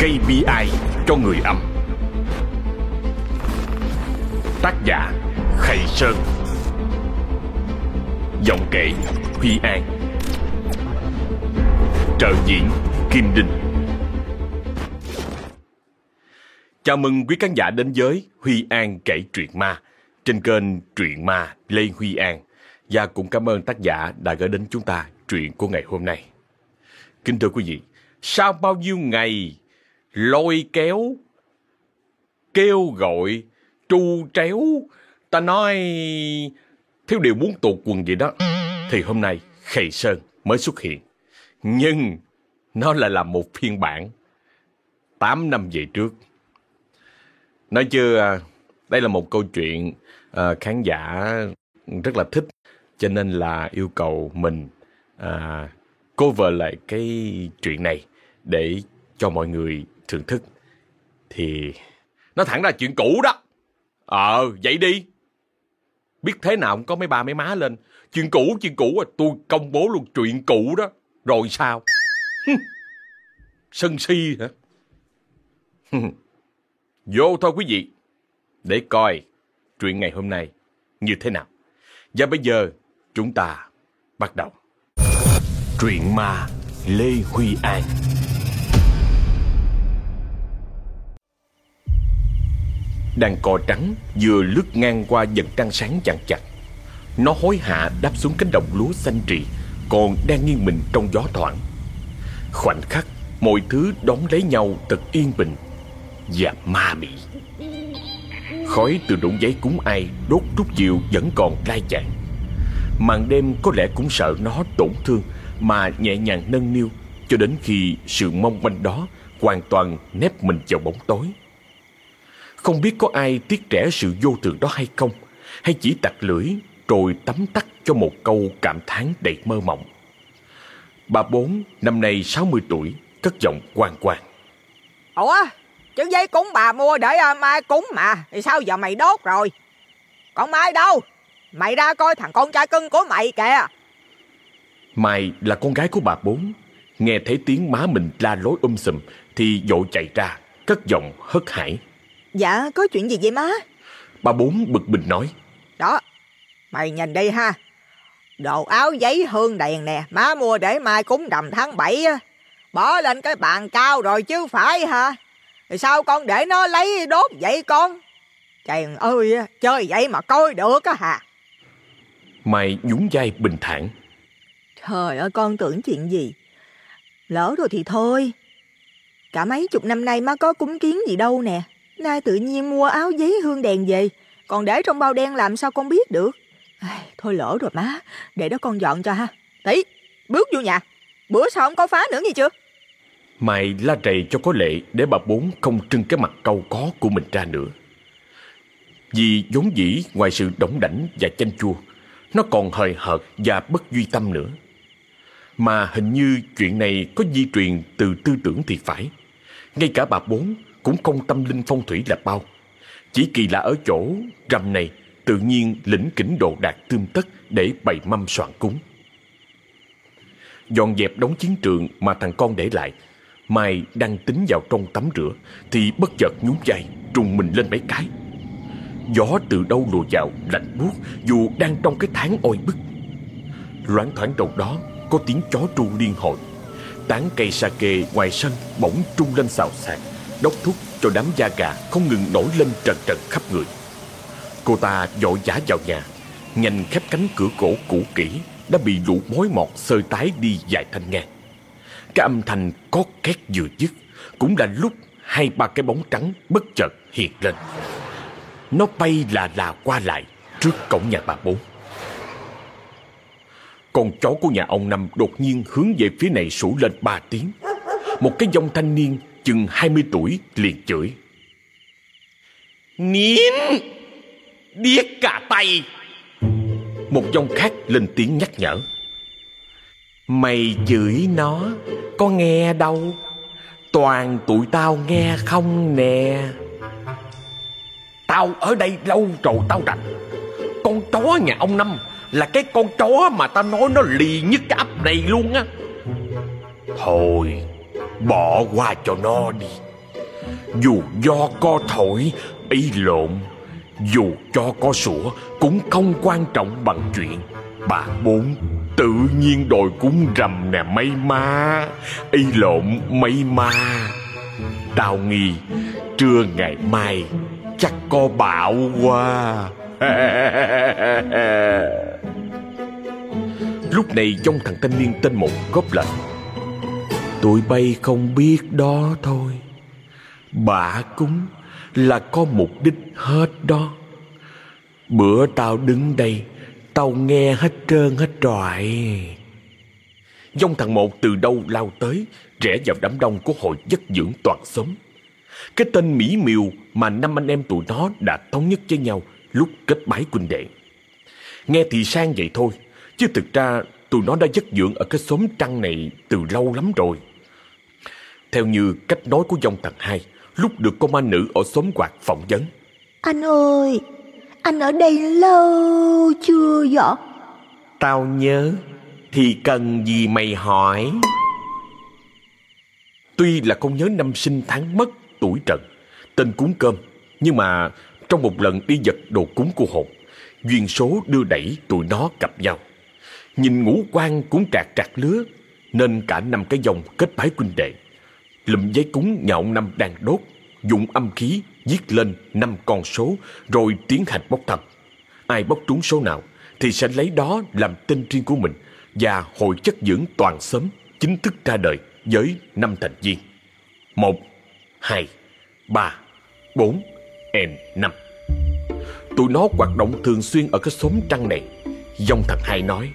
KPI cho người âm. Tác giả Khầy Sơn. Giọng kể Huy An. Trợ diễn Kim Đinh. Chào mừng quý khán giả đến với Huy An kể truyện ma trên kênh Truyện Ma Lê Huy An. Và cũng cảm ơn tác giả đã gửi đến chúng ta truyện của ngày hôm nay. Kính thưa quý vị, sau bao nhiêu ngày lôi kéo, kêu gọi, tru tréo, ta nói thiếu điều muốn tụt quần gì đó, thì hôm nay Khầy Sơn mới xuất hiện. Nhưng nó lại là một phiên bản 8 năm về trước. Nói chưa, à, đây là một câu chuyện uh, khán giả rất là thích, cho nên là yêu cầu mình uh, cover lại cái chuyện này để cho mọi người thưởng thức. Thì nó thẳng ra chuyện cũ đó. Ờ, vậy đi. Biết thế nào cũng có mấy ba mấy má lên. Chuyện cũ, chuyện cũ à, tôi công bố luôn chuyện cũ đó. Rồi sao? Sân si hả? Vô thôi quý vị. Để coi chuyện ngày hôm nay như thế nào. Và bây giờ chúng ta bắt đầu. Truyện ma Lê Huy An Đàn cò trắng vừa lướt ngang qua dần trăng sáng chằng chặt. Nó hối hạ đáp xuống cánh đồng lúa xanh trì, còn đang nghiêng mình trong gió thoảng. Khoảnh khắc, mọi thứ đón lấy nhau thật yên bình và ma mị. Khói từ đống giấy cúng ai đốt rút diệu vẫn còn lai chạng. Màn đêm có lẽ cũng sợ nó tổn thương mà nhẹ nhàng nâng niu cho đến khi sự mong manh đó hoàn toàn nép mình vào bóng tối. Không biết có ai tiếc rẻ sự vô thường đó hay không, hay chỉ tặc lưỡi rồi tắm tắt cho một câu cảm thán đầy mơ mộng. Bà bốn, năm nay 60 tuổi, cất giọng quan quan. Ủa, chứ giấy cúng bà mua để à, mai cúng mà, thì sao giờ mày đốt rồi? Còn mai đâu? Mày ra coi thằng con trai cưng của mày kìa. Mai là con gái của bà bốn. Nghe thấy tiếng má mình la lối um sùm thì vội chạy ra, cất giọng hất hải. Dạ, có chuyện gì vậy má? Bà bốn bực mình nói. Đó, mày nhìn đi ha. Đồ áo giấy hương đèn nè, má mua để mai cúng rằm tháng 7 á. Bỏ lên cái bàn cao rồi chứ phải hả? Thì sao con để nó lấy đốt vậy con? Trời ơi, chơi vậy mà coi được á hả? Mai nhún vai bình thản. Trời ơi, con tưởng chuyện gì? Lỡ rồi thì thôi. Cả mấy chục năm nay má có cúng kiến gì đâu nè. Nay tự nhiên mua áo giấy hương đèn về. Còn để trong bao đen làm sao con biết được? Ai, thôi lỡ rồi má. Để đó con dọn cho ha. Tí, bước vô nhà. Bữa sau không có phá nữa nghe chưa? Mày la rầy cho có lệ để bà bốn không trưng cái mặt câu có của mình ra nữa. Vì vốn dĩ ngoài sự đỏng đảnh và chanh chua, nó còn hời hợt và bất duy tâm nữa. Mà hình như chuyện này có di truyền từ tư tưởng thì phải. Ngay cả bà bốn cũng không tâm linh phong thủy là bao. Chỉ kỳ lạ ở chỗ rằm này tự nhiên lĩnh kỉnh đồ đạc tươm tất để bày mâm soạn cúng. Dọn dẹp đống chiến trường mà thằng con để lại, Mai đang tính vào trong tắm rửa thì bất chợt nhún vai, trùng mình lên mấy cái. Gió từ đâu lùa vào lạnh buốt dù đang trong cái tháng oi bức. Loáng thoáng đầu đó có tiếng chó tru liên hồi. Tán cây sake ngoài sân bỗng trung lên xào xạc, đốc thúc cho đám da gà không ngừng nổi lên trần trần khắp người. Cô ta vội vã vào nhà, nhanh khép cánh cửa cổ cũ kỹ đã bị lũ mối mọt sơi tái đi dài thanh ngang. Cái âm thanh có két vừa dứt cũng là lúc hai ba cái bóng trắng bất chợt hiện lên. Nó bay là là qua lại trước cổng nhà bà bốn. Con chó của nhà ông Năm đột nhiên hướng về phía này sủa lên ba tiếng. Một cái dòng thanh niên chừng 20 tuổi liền chửi. nín, Điếc cả tay! Một dòng khác lên tiếng nhắc nhở. Mày chửi nó, có nghe đâu. Toàn tụi tao nghe không nè. Tao ở đây lâu rồi tao rành. Con chó nhà ông Năm là cái con chó mà tao nói nó lì nhất cái ấp này luôn á. Thôi, bỏ qua cho nó đi. Dù do co thổi, ý lộn, Dù cho có sủa, Cũng không quan trọng bằng chuyện. Bà bốn Tự nhiên đòi cúng rầm nè mây ma Y lộn mây ma Tao nghi, Trưa ngày mai Chắc có bão qua Lúc này trong thằng thanh niên tên một góp lệnh. Tụi bay không biết đó thôi. Bả cúng là có mục đích hết đó. Bữa tao đứng đây, Tao nghe hết trơn hết trọi. Dông thằng một từ đâu lao tới, Rẽ vào đám đông của hội giấc dưỡng toàn xóm. Cái tên Mỹ Miều mà năm anh em tụi nó đã thống nhất với nhau Lúc kết bái quỳnh đệ. Nghe thì sang vậy thôi, Chứ thực ra tụi nó đã giấc dưỡng ở cái xóm trăng này từ lâu lắm rồi. Theo như cách nói của dòng thằng hai Lúc được công an nữ ở xóm quạt phỏng vấn. Anh ơi Anh ở đây lâu chưa vậy Tao nhớ Thì cần gì mày hỏi? Tuy là không nhớ năm sinh tháng mất tuổi trần Tên cúng cơm Nhưng mà trong một lần đi giật đồ cúng của hồn Duyên số đưa đẩy tụi nó gặp nhau. Nhìn ngũ quan cũng trạc trạc lứa Nên cả năm cái dòng kết bái huynh đệ Lụm giấy cúng nhà ông Năm đang đốt Dụng âm khí viết lên năm con số, Rồi tiến hành bốc thăm. Ai bốc trúng số nào Thì sẽ lấy đó làm tên riêng của mình Và hội chất dưỡng toàn xóm Chính thức ra đời với năm thành viên. Một, hai, ba, bốn n năm. Tụi nó hoạt động thường xuyên ở cái xóm trăng này Dông thằng hai nói.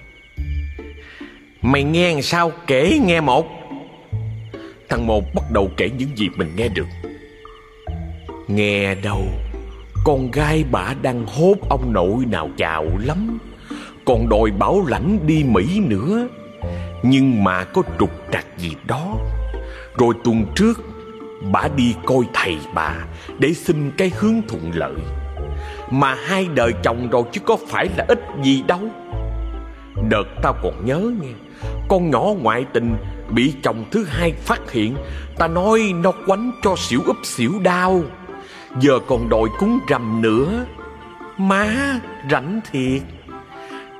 Mày nghe sao kể nghe một? Thằng một bắt đầu kể những gì mình nghe được. Nghe đâu, Con gái bà đang hốt ông nội nào chào lắm. Còn đòi bảo lãnh đi Mỹ nữa. Nhưng mà có trục trặc gì đó. Rồi tuần trước, Bà đi coi thầy bà Để xin cái hướng thuận lợi. Mà hai đời chồng rồi chứ có phải là ít gì đâu. Đợt tao còn nhớ nghe, Con nhỏ ngoại tình Bị chồng thứ hai phát hiện, Ta nói nó quánh cho xỉu úp xỉu đau. Giờ còn đòi cúng rằm nữa. Má, rảnh thiệt.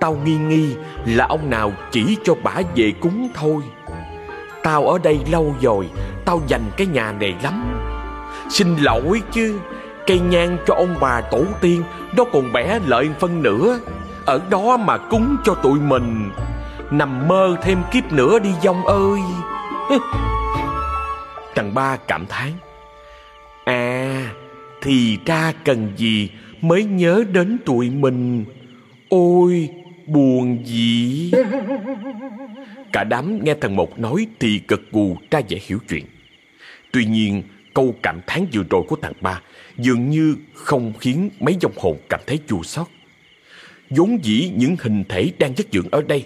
Tao nghi nghi là ông nào chỉ cho bà về cúng thôi. Tao ở đây lâu rồi, Tao dành cái nhà này lắm. Xin lỗi chứ, Cây nhang cho ông bà tổ tiên, Nó còn bẻ lợi phân nữa. Ở đó mà cúng cho tụi mình. Nằm mơ thêm kiếp nữa đi dông ơi. Thằng ba cảm thán. À Thì ra cần gì Mới nhớ đến tụi mình? Ôi, buồn gì? Cả đám nghe thằng Một nói Thì cực gù ra vẻ hiểu chuyện. Tuy nhiên, câu cảm thán vừa rồi của thằng ba Dường như không khiến mấy dòng hồn cảm thấy chua xót. Vốn dĩ những hình thể đang giấc dưỡng ở đây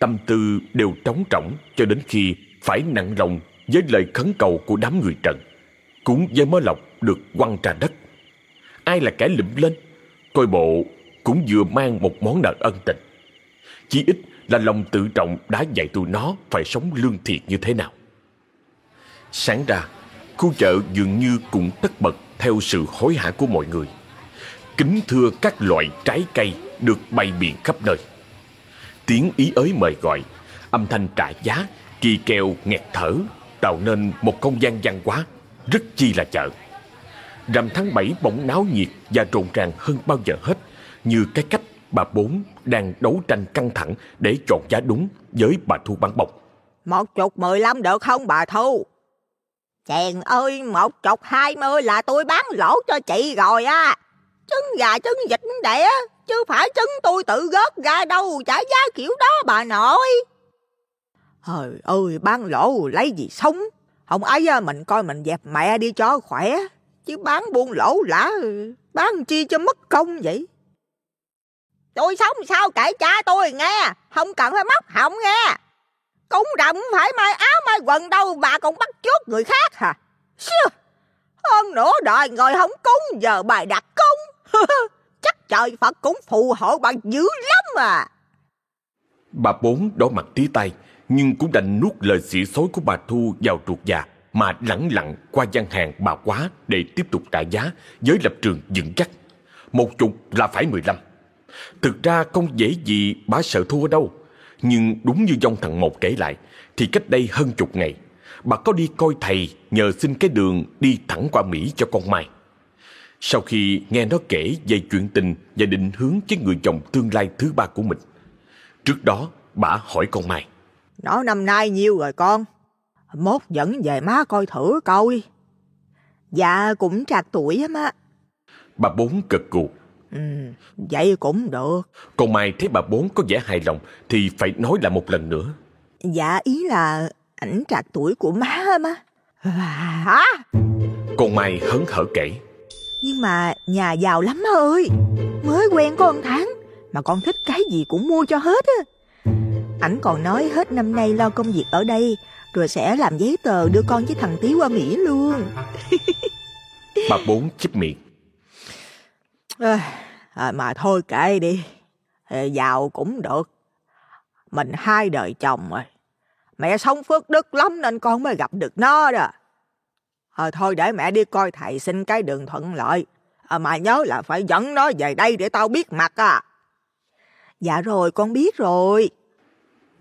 tâm tư đều trống trỏng cho đến khi phải nặng lòng với lời khấn cầu của đám người trần cúng với mớ lọc được quăng ra đất. Ai là kẻ lụm lên? Coi bộ cũng vừa mang một món nợ ân tình. Chỉ ít là lòng tự trọng đã dạy tụi nó phải sống lương thiệt như thế nào. Sáng ra, khu chợ dường như cũng tất bật theo sự hối hả của mọi người. Kính thưa các loại trái cây được bày biện khắp nơi tiếng ý ới mời gọi. Âm thanh trả giá, kỳ kèo, nghẹt thở, tạo nên một không gian văn hóa rất chi là chợ. Rằm tháng 7 bỗng náo nhiệt và rộn ràng hơn bao giờ hết, như cái cách bà bốn đang đấu tranh căng thẳng để chọn giá đúng với bà thu bán bọc một chục mười lăm được không, bà thu? Chèn ơi, một chục hai mươi là tôi bán lỗ cho chị rồi á trứng gà trứng vịt đẻ chứ phải trứng tôi tự gót ra đâu trả giá kiểu đó bà nội. Trời ơi, bán lỗ lấy gì sống? Không ấy mình coi mình dẹp mẹ đi cho khỏe, Chứ bán buôn lỗ lã, Bán chi cho mất công vậy? Tôi sống sao kể cha tôi nghe, Không cần phải móc họng nghe. Cũng rộng phải mai áo mai quần đâu, Bà còn bắt chốt người khác hả? Hơn nữa đời ngồi không cúng, Giờ bài đặt cúng. Chắc trời Phật cũng phù hộ bà dữ lắm à Bà bốn đỏ mặt tí tay Nhưng cũng đành nuốt lời xỉ xối của bà Thu vào ruột già mà lẳng lặng qua gian hàng bà quá để tiếp tục trả giá với lập trường vững chắc. Một chục là phải mười lăm. Thực ra không dễ gì bà sợ thua đâu. Nhưng đúng như dông thằng một kể lại, thì cách đây hơn chục ngày, bà có đi coi thầy nhờ xin cái đường đi thẳng qua Mỹ cho con Mai. Sau khi nghe nó kể về chuyện tình và định hướng với người chồng tương lai thứ ba của mình, trước đó bà hỏi con Mai. Nó năm nay nhiêu rồi con? Mốt dẫn về má coi thử coi. Dạ cũng trạc tuổi á má. Bà bốn cực gù. Ừ, vậy cũng được. Còn Mai thấy bà bốn có vẻ hài lòng thì phải nói lại một lần nữa. Dạ ý là ảnh trạc tuổi của má má. Hả? Con Mai hớn hở kể. Nhưng mà nhà giàu lắm má ơi. Mới quen có một tháng mà con thích cái gì cũng mua cho hết á. Ảnh còn nói hết năm nay lo công việc ở đây rồi sẽ làm giấy tờ đưa con với thằng tí qua Mỹ luôn. bà bốn chích miệng. À, mà thôi kệ đi, giàu cũng được. Mình hai đời chồng rồi. Mẹ sống phước đức lắm nên con mới gặp được nó đó. À, thôi để mẹ đi coi thầy xin cái đường thuận lợi. À, mà nhớ là phải dẫn nó về đây để tao biết mặt à. Dạ rồi, con biết rồi.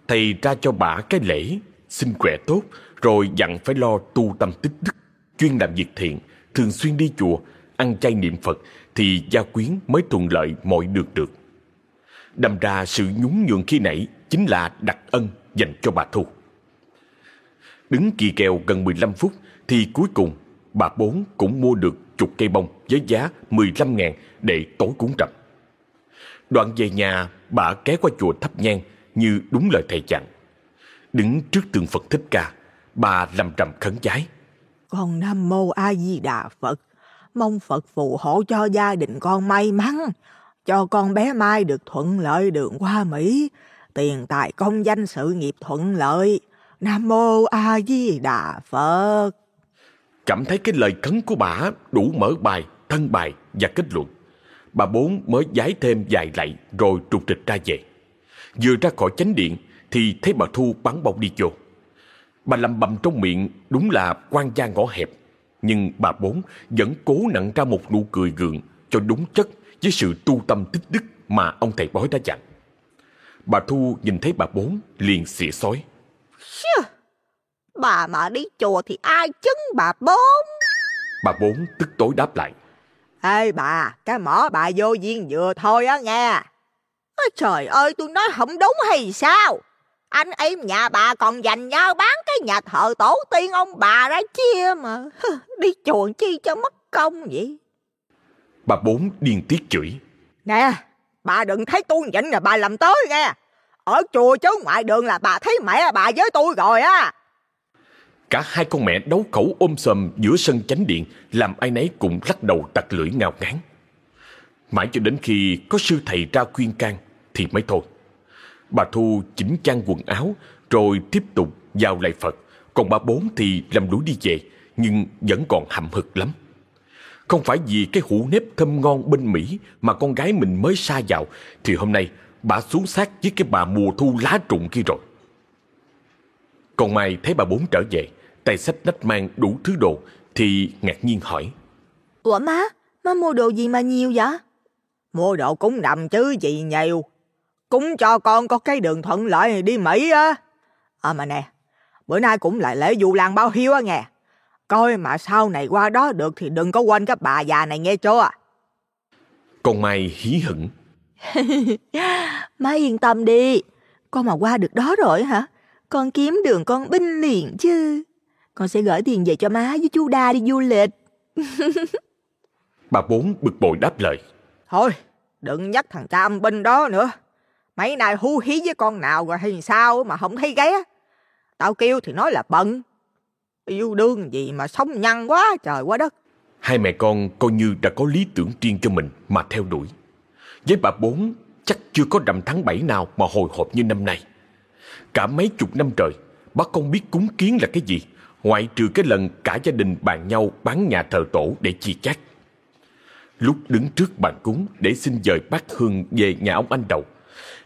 Thầy ra cho bà cái lễ, xin khỏe tốt, rồi dặn phải lo tu tâm tích đức, chuyên làm việc thiện, thường xuyên đi chùa, ăn chay niệm Phật, thì gia quyến mới thuận lợi mọi được được. Đâm ra sự nhún nhường khi nãy chính là đặc ân dành cho bà Thu. Đứng kỳ kèo gần 15 phút thì cuối cùng bà Bốn cũng mua được chục cây bông với giá 15 ngàn để tối cúng trầm. Đoạn về nhà, bà ké qua chùa thắp nhang như đúng lời thầy dặn. Đứng trước tượng Phật Thích Ca, bà lầm trầm khấn giái. Con Nam Mô A Di Đà Phật, mong Phật phù hộ cho gia đình con may mắn, cho con bé Mai được thuận lợi đường qua Mỹ, tiền tài công danh sự nghiệp thuận lợi. Nam Mô A Di Đà Phật. Cảm thấy cái lời khấn của bà đủ mở bài, thân bài và kết luận. Bà bốn mới giái thêm vài lạy rồi trục trịch ra về. Vừa ra khỏi chánh điện thì thấy bà Thu bắn bông đi vô. Bà lầm bầm trong miệng đúng là quan gia ngõ hẹp. Nhưng bà bốn vẫn cố nặng ra một nụ cười gượng cho đúng chất với sự tu tâm tích đức mà ông thầy bói đã dặn. Bà Thu nhìn thấy bà bốn liền xỉa xói. Bà mà đi chùa thì ai chứng bà bốn? Bà bốn tức tối đáp lại. Ê bà, cái mỏ bà vô duyên vừa thôi á nghe. Trời ơi, tôi nói không đúng hay sao? Anh em nhà bà còn dành nhau bán cái nhà thờ tổ tiên ông bà ra chia mà. Đi chùa chi cho mất công vậy? Bà bốn điên tiết chửi. Nè, bà đừng thấy tôi nhịn là bà làm tới nghe. Ở chùa chứ ngoài đường là bà thấy mẹ bà với tôi rồi á. Cả hai con mẹ đấu khẩu ôm sầm giữa sân chánh điện làm ai nấy cũng lắc đầu tặc lưỡi ngao ngán. Mãi cho đến khi có sư thầy ra khuyên can thì mới thôi. Bà Thu chỉnh trang quần áo rồi tiếp tục vào lại Phật. Còn bà Bốn thì làm đuổi đi về nhưng vẫn còn hậm hực lắm. Không phải vì cái hũ nếp thơm ngon bên Mỹ mà con gái mình mới xa vào thì hôm nay bà xuống sát với cái bà mùa thu lá trụng kia rồi. Còn Mai thấy bà Bốn trở về, tay sách nách mang đủ thứ đồ thì ngạc nhiên hỏi. Ủa má, má mua đồ gì mà nhiều vậy? Mua đồ cúng nằm chứ gì nhiều. Cúng cho con có cái đường thuận lợi đi Mỹ á. À mà nè, bữa nay cũng lại lễ du lan bao hiếu á nghe. Coi mà sau này qua đó được thì đừng có quên các bà già này nghe chưa. Con Mai hí hửng. má yên tâm đi, con mà qua được đó rồi hả? Con kiếm đường con binh liền chứ. Con sẽ gửi tiền về cho má với chú Đa đi du lịch. bà Bốn bực bội đáp lời. Thôi, đừng nhắc thằng cha âm binh đó nữa. Mấy nay hú hí với con nào rồi hay sao mà không thấy ghé. Tao kêu thì nói là bận. Yêu đương gì mà sống nhăn quá trời quá đất. Hai mẹ con coi như đã có lý tưởng riêng cho mình mà theo đuổi. Với bà Bốn chắc chưa có rằm tháng bảy nào mà hồi hộp như năm nay. Cả mấy chục năm trời, bác không biết cúng kiến là cái gì, ngoại trừ cái lần cả gia đình bàn nhau bán nhà thờ tổ để chia chác. Lúc đứng trước bàn cúng để xin dời bát hương về nhà ông anh đầu,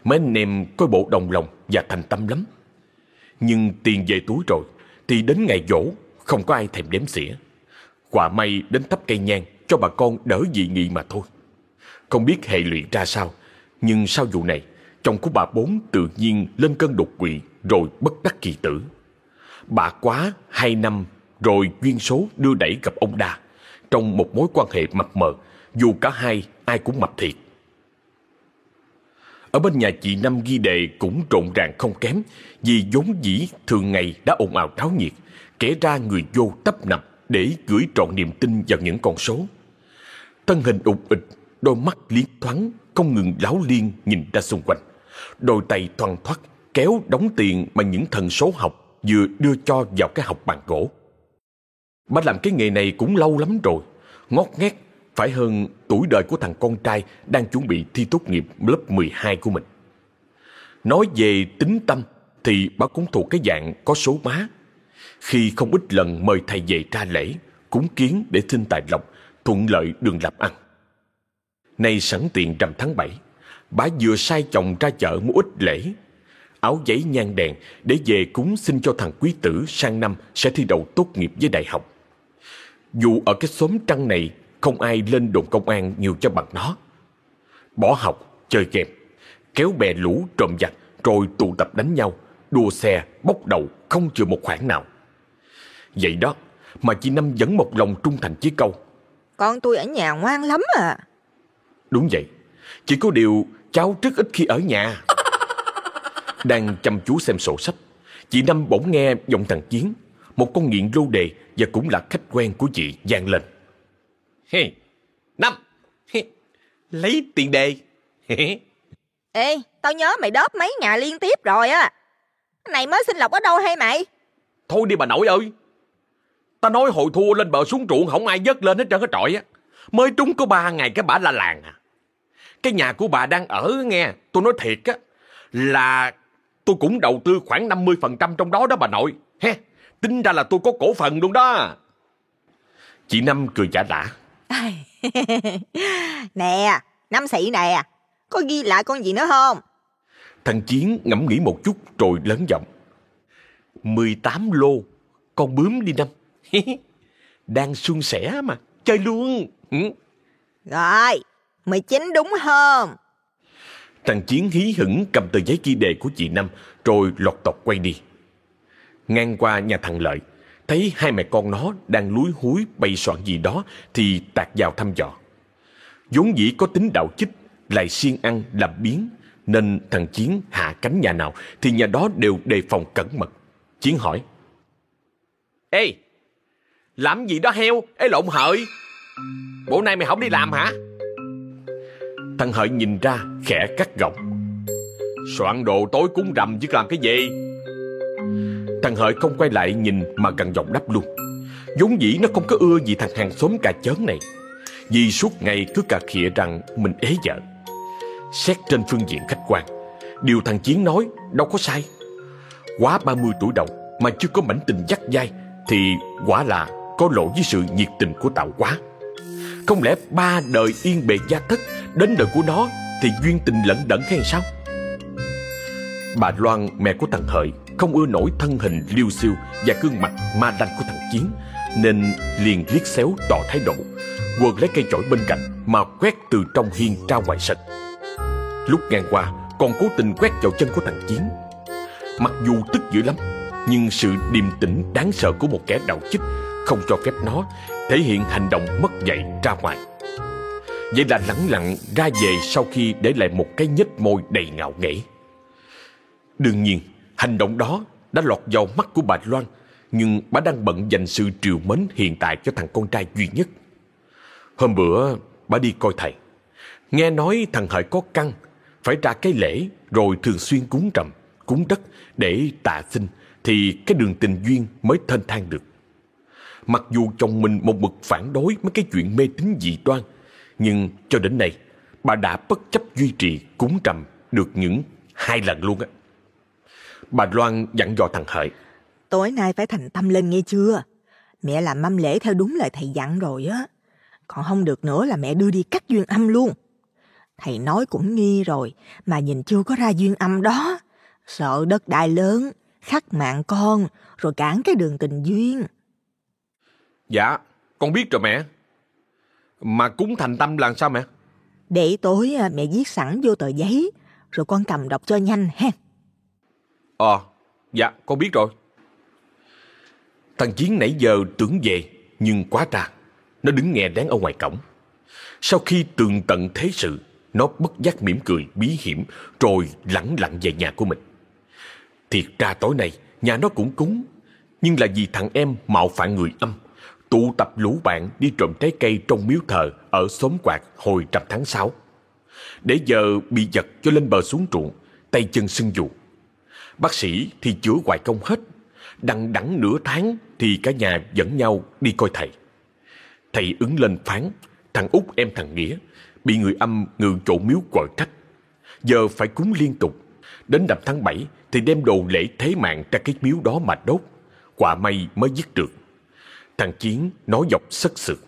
mấy anh em coi bộ đồng lòng và thành tâm lắm. Nhưng tiền về túi rồi, thì đến ngày dỗ, không có ai thèm đếm xỉa. Quả may đến thắp cây nhang cho bà con đỡ dị nghị mà thôi. Không biết hệ lụy ra sao, nhưng sau vụ này, chồng của bà bốn tự nhiên lên cơn đột quỵ rồi bất đắc kỳ tử. Bà quá hai năm rồi duyên số đưa đẩy gặp ông Đa trong một mối quan hệ mập mờ, dù cả hai ai cũng mập thiệt. Ở bên nhà chị Năm ghi đề cũng rộn ràng không kém vì vốn dĩ thường ngày đã ồn ào tháo nhiệt, kể ra người vô tấp nập để gửi trọn niềm tin vào những con số. Thân hình ụt ịch, đôi mắt liếc thoáng, không ngừng láo liên nhìn ra xung quanh. Đôi tay thoăn thoắt kéo đóng tiền mà những thần số học vừa đưa cho vào cái học bàn gỗ. Bà làm cái nghề này cũng lâu lắm rồi, ngót nghét phải hơn tuổi đời của thằng con trai đang chuẩn bị thi tốt nghiệp lớp 12 của mình. Nói về tính tâm thì bà cũng thuộc cái dạng có số má. Khi không ít lần mời thầy về tra lễ, cúng kiến để xin tài lộc, thuận lợi đường làm ăn. Nay sẵn tiền rằm tháng 7, bà vừa sai chồng ra chợ mua ít lễ, áo giấy nhang đèn để về cúng xin cho thằng quý tử sang năm sẽ thi đậu tốt nghiệp với đại học. Dù ở cái xóm trăng này không ai lên đồn công an nhiều cho bằng nó. Bỏ học, chơi game, kéo bè lũ trộm giặc rồi tụ tập đánh nhau, đua xe, bốc đầu không chừa một khoản nào. Vậy đó, mà chị Năm vẫn một lòng trung thành chí câu. Con tôi ở nhà ngoan lắm à. Đúng vậy, chỉ có điều cháu rất ít khi ở nhà. Đang chăm chú xem sổ sách, chị Năm bỗng nghe giọng thằng Chiến, một con nghiện lô đề và cũng là khách quen của chị vang lên. Hey, Năm, hey, lấy tiền đề. Ê, tao nhớ mày đớp mấy nhà liên tiếp rồi á. Này mới xin lộc ở đâu hay mày? Thôi đi bà nội ơi. Ta nói hồi thua lên bờ xuống ruộng không ai dứt lên hết trơn cái trọi á. Mới trúng có ba ngày cái bả la làng à. Cái nhà của bà đang ở nghe, tôi nói thiệt á, là tôi cũng đầu tư khoảng 50% trong đó đó bà nội. He, tính ra là tôi có cổ phần luôn đó. Chị Năm cười chả lạ. nè, năm sĩ nè, có ghi lại con gì nữa không? Thằng Chiến ngẫm nghĩ một chút rồi lớn giọng. 18 lô, con bướm đi năm. Đang suôn sẻ mà, chơi luôn. Ừ. Rồi, 19 đúng không? Thằng Chiến hí hửng cầm tờ giấy ghi đề của chị Năm rồi lọt tọc quay đi. Ngang qua nhà thằng Lợi, thấy hai mẹ con nó đang lúi húi bày soạn gì đó thì tạt vào thăm dò. vốn dĩ có tính đạo chích, lại siêng ăn làm biến, nên thằng Chiến hạ cánh nhà nào thì nhà đó đều đề phòng cẩn mật. Chiến hỏi. Ê, làm gì đó heo, ê lộn hợi. Bộ nay mày không đi làm hả? Thằng hợi nhìn ra, khẽ cắt gọng. Soạn đồ tối cúng rằm chứ làm cái gì? Thằng Hợi không quay lại nhìn mà gần giọng đáp luôn. Vốn dĩ nó không có ưa gì thằng hàng xóm cà chớn này. Vì suốt ngày cứ cà khịa rằng mình ế vợ. Xét trên phương diện khách quan, Điều thằng Chiến nói đâu có sai. Quá 30 tuổi đầu mà chưa có mảnh tình dắt dai Thì quả là có lỗi với sự nhiệt tình của tạo quá. Không lẽ ba đời yên bề gia thất Đến đời của nó thì duyên tình lẫn đẫn hay sao Bà Loan mẹ của thằng Hợi không ưa nổi thân hình liêu siêu và gương mặt ma đanh của thằng Chiến, nên liền liếc xéo tỏ thái độ, quần lấy cây chổi bên cạnh mà quét từ trong hiên ra ngoài sân. Lúc ngang qua, còn cố tình quét vào chân của thằng Chiến. Mặc dù tức dữ lắm, nhưng sự điềm tĩnh đáng sợ của một kẻ đạo chích không cho phép nó thể hiện hành động mất dạy ra ngoài. Vậy là lẳng lặng ra về sau khi để lại một cái nhếch môi đầy ngạo nghễ. Đương nhiên, Hành động đó đã lọt vào mắt của bà Loan, nhưng bà đang bận dành sự triều mến hiện tại cho thằng con trai duy nhất. Hôm bữa, bà đi coi thầy. Nghe nói thằng Hợi có căn, phải ra cái lễ rồi thường xuyên cúng trầm, cúng đất để tạ sinh thì cái đường tình duyên mới thênh thang được. Mặc dù chồng mình một mực phản đối mấy cái chuyện mê tín dị đoan, nhưng cho đến nay, bà đã bất chấp duy trì cúng trầm được những hai lần luôn á. Bà Loan dặn dò thằng Hợi. Tối nay phải thành tâm lên nghe chưa? Mẹ làm mâm lễ theo đúng lời thầy dặn rồi á. Còn không được nữa là mẹ đưa đi cắt duyên âm luôn. Thầy nói cũng nghi rồi, mà nhìn chưa có ra duyên âm đó. Sợ đất đai lớn, khắc mạng con, rồi cản cái đường tình duyên. Dạ, con biết rồi mẹ. Mà cúng thành tâm là sao mẹ? Để tối à, mẹ viết sẵn vô tờ giấy, rồi con cầm đọc cho nhanh ha. Ờ, dạ, con biết rồi. Thằng Chiến nãy giờ tưởng về, nhưng quá ra, nó đứng nghe đáng ở ngoài cổng. Sau khi tường tận thế sự, nó bất giác mỉm cười bí hiểm rồi lẳng lặng về nhà của mình. Thiệt ra tối nay, nhà nó cũng cúng, nhưng là vì thằng em mạo phạm người âm, tụ tập lũ bạn đi trộm trái cây trong miếu thờ ở xóm quạt hồi trăm tháng sáu. Để giờ bị giật cho lên bờ xuống ruộng, tay chân sưng dù. Bác sĩ thì chữa hoài công hết, đằng đẵng nửa tháng thì cả nhà dẫn nhau đi coi thầy. Thầy ứng lên phán, thằng út em thằng Nghĩa, bị người âm ngự chỗ miếu quở trách. Giờ phải cúng liên tục, đến đầm tháng 7 thì đem đồ lễ thế mạng ra cái miếu đó mà đốt. Quả may mới dứt được. Thằng Chiến nói dọc sất sượt.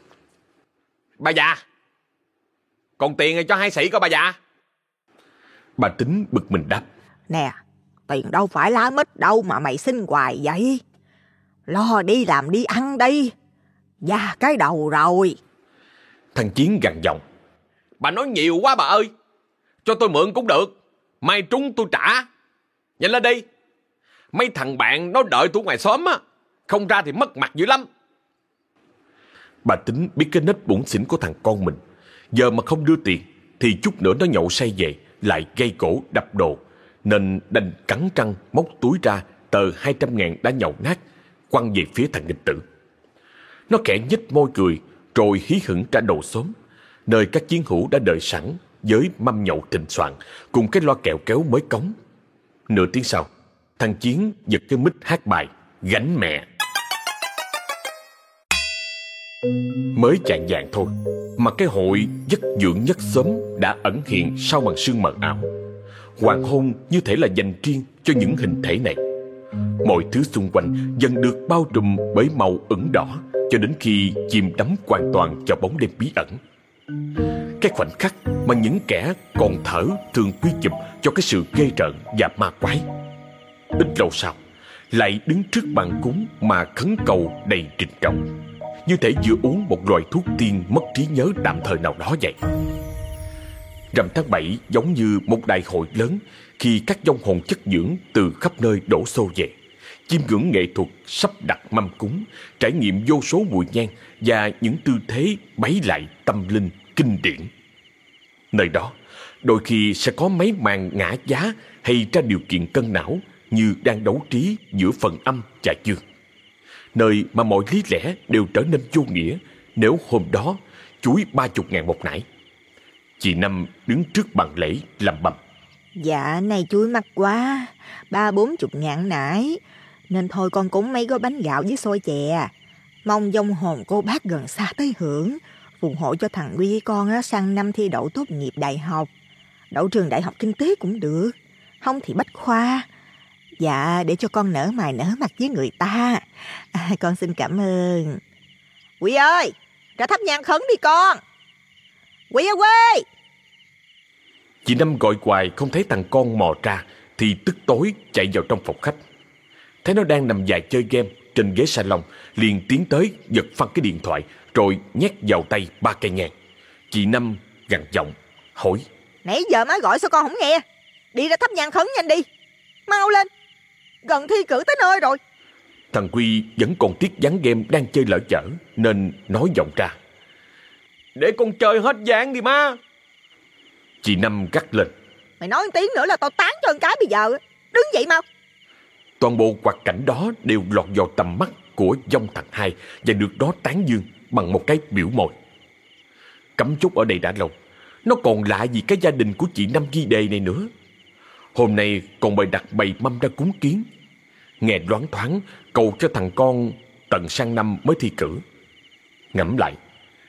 Bà già! Còn tiền cho hai sĩ coi bà già! Bà tính bực mình đáp. Nè, tiền đâu phải lá mít đâu mà mày xin hoài vậy. Lo đi làm đi ăn đi. Già cái đầu rồi. Thằng Chiến gằn giọng. Bà nói nhiều quá bà ơi. Cho tôi mượn cũng được. Mai trúng tôi trả. Nhanh lên đi. Mấy thằng bạn nó đợi tôi ngoài xóm á. Không ra thì mất mặt dữ lắm. Bà tính biết cái nết bụng xỉn của thằng con mình. Giờ mà không đưa tiền thì chút nữa nó nhậu say về lại gây cổ đập đồ. Nên đành cắn răng móc túi ra tờ 200 ngàn đã nhậu nát quăng về phía thằng nghịch tử. Nó kẻ nhếch môi cười rồi hí hửng trả đầu xóm nơi các chiến hữu đã đợi sẵn với mâm nhậu thịnh soạn cùng cái loa kẹo kéo mới cống. Nửa tiếng sau, thằng Chiến giật cái mít hát bài Gánh mẹ. Mới chạng vàng thôi mà cái hội giấc dưỡng nhất sớm đã ẩn hiện sau màn sương mờ ảo. Hoàng hôn như thể là dành riêng cho những hình thể này. Mọi thứ xung quanh dần được bao trùm bởi màu ửng đỏ cho đến khi chìm đắm hoàn toàn cho bóng đêm bí ẩn. Cái khoảnh khắc mà những kẻ còn thở thường quy chụp cho cái sự ghê rợn và ma quái. Ít lâu sau, lại đứng trước bàn cúng mà khấn cầu đầy trình trọng. Như thể vừa uống một loại thuốc tiên mất trí nhớ tạm thời nào đó vậy. Rằm tháng 7 giống như một đại hội lớn khi các dòng hồn chất dưỡng từ khắp nơi đổ xô về. Chiêm ngưỡng nghệ thuật sắp đặt mâm cúng, trải nghiệm vô số mùi nhang và những tư thế bấy lại tâm linh kinh điển. Nơi đó, đôi khi sẽ có mấy màn ngã giá hay ra điều kiện cân não như đang đấu trí giữa phần âm và dương. Nơi mà mọi lý lẽ đều trở nên vô nghĩa nếu hôm đó chuối ba chục ngàn một nải. Chị Năm đứng trước bàn lễ làm bầm. Dạ này chuối mắc quá, ba bốn chục ngàn nải. Nên thôi con cúng mấy gói bánh gạo với xôi chè. Mong dông hồn cô bác gần xa tới hưởng, phù hộ cho thằng Quy con á, sang năm thi đậu tốt nghiệp đại học. Đậu trường đại học kinh tế cũng được, không thì bách khoa. Dạ, để cho con nở mày nở mặt với người ta. À, con xin cảm ơn. Quy ơi, ra thắp nhang khấn đi con. Quy ơi Quy! Chị Năm gọi hoài không thấy thằng con mò ra thì tức tối chạy vào trong phòng khách. Thấy nó đang nằm dài chơi game trên ghế salon, liền tiến tới giật phăng cái điện thoại rồi nhét vào tay ba cây nhang. Chị Năm gằn giọng, hỏi. Nãy giờ má gọi sao con không nghe? Đi ra thắp nhang khấn nhanh đi. Mau lên. Gần thi cử tới nơi rồi. Thằng Quy vẫn còn tiếc vắng game đang chơi lỡ chở nên nói giọng ra. Để con chơi hết dáng đi má. Chị Năm gắt lên. Mày nói tiếng nữa là tao tán cho con cái bây giờ. Đứng dậy mau. Toàn bộ quạt cảnh đó đều lọt vào tầm mắt của dông thằng hai và được đó tán dương bằng một cái biểu môi. Cấm chốt ở đây đã lâu. Nó còn lạ gì cái gia đình của chị Năm ghi đề này nữa. Hôm nay còn bày đặt bày mâm ra cúng kiến. Nghe đoán thoáng cầu cho thằng con tận sang năm mới thi cử. Ngẫm lại,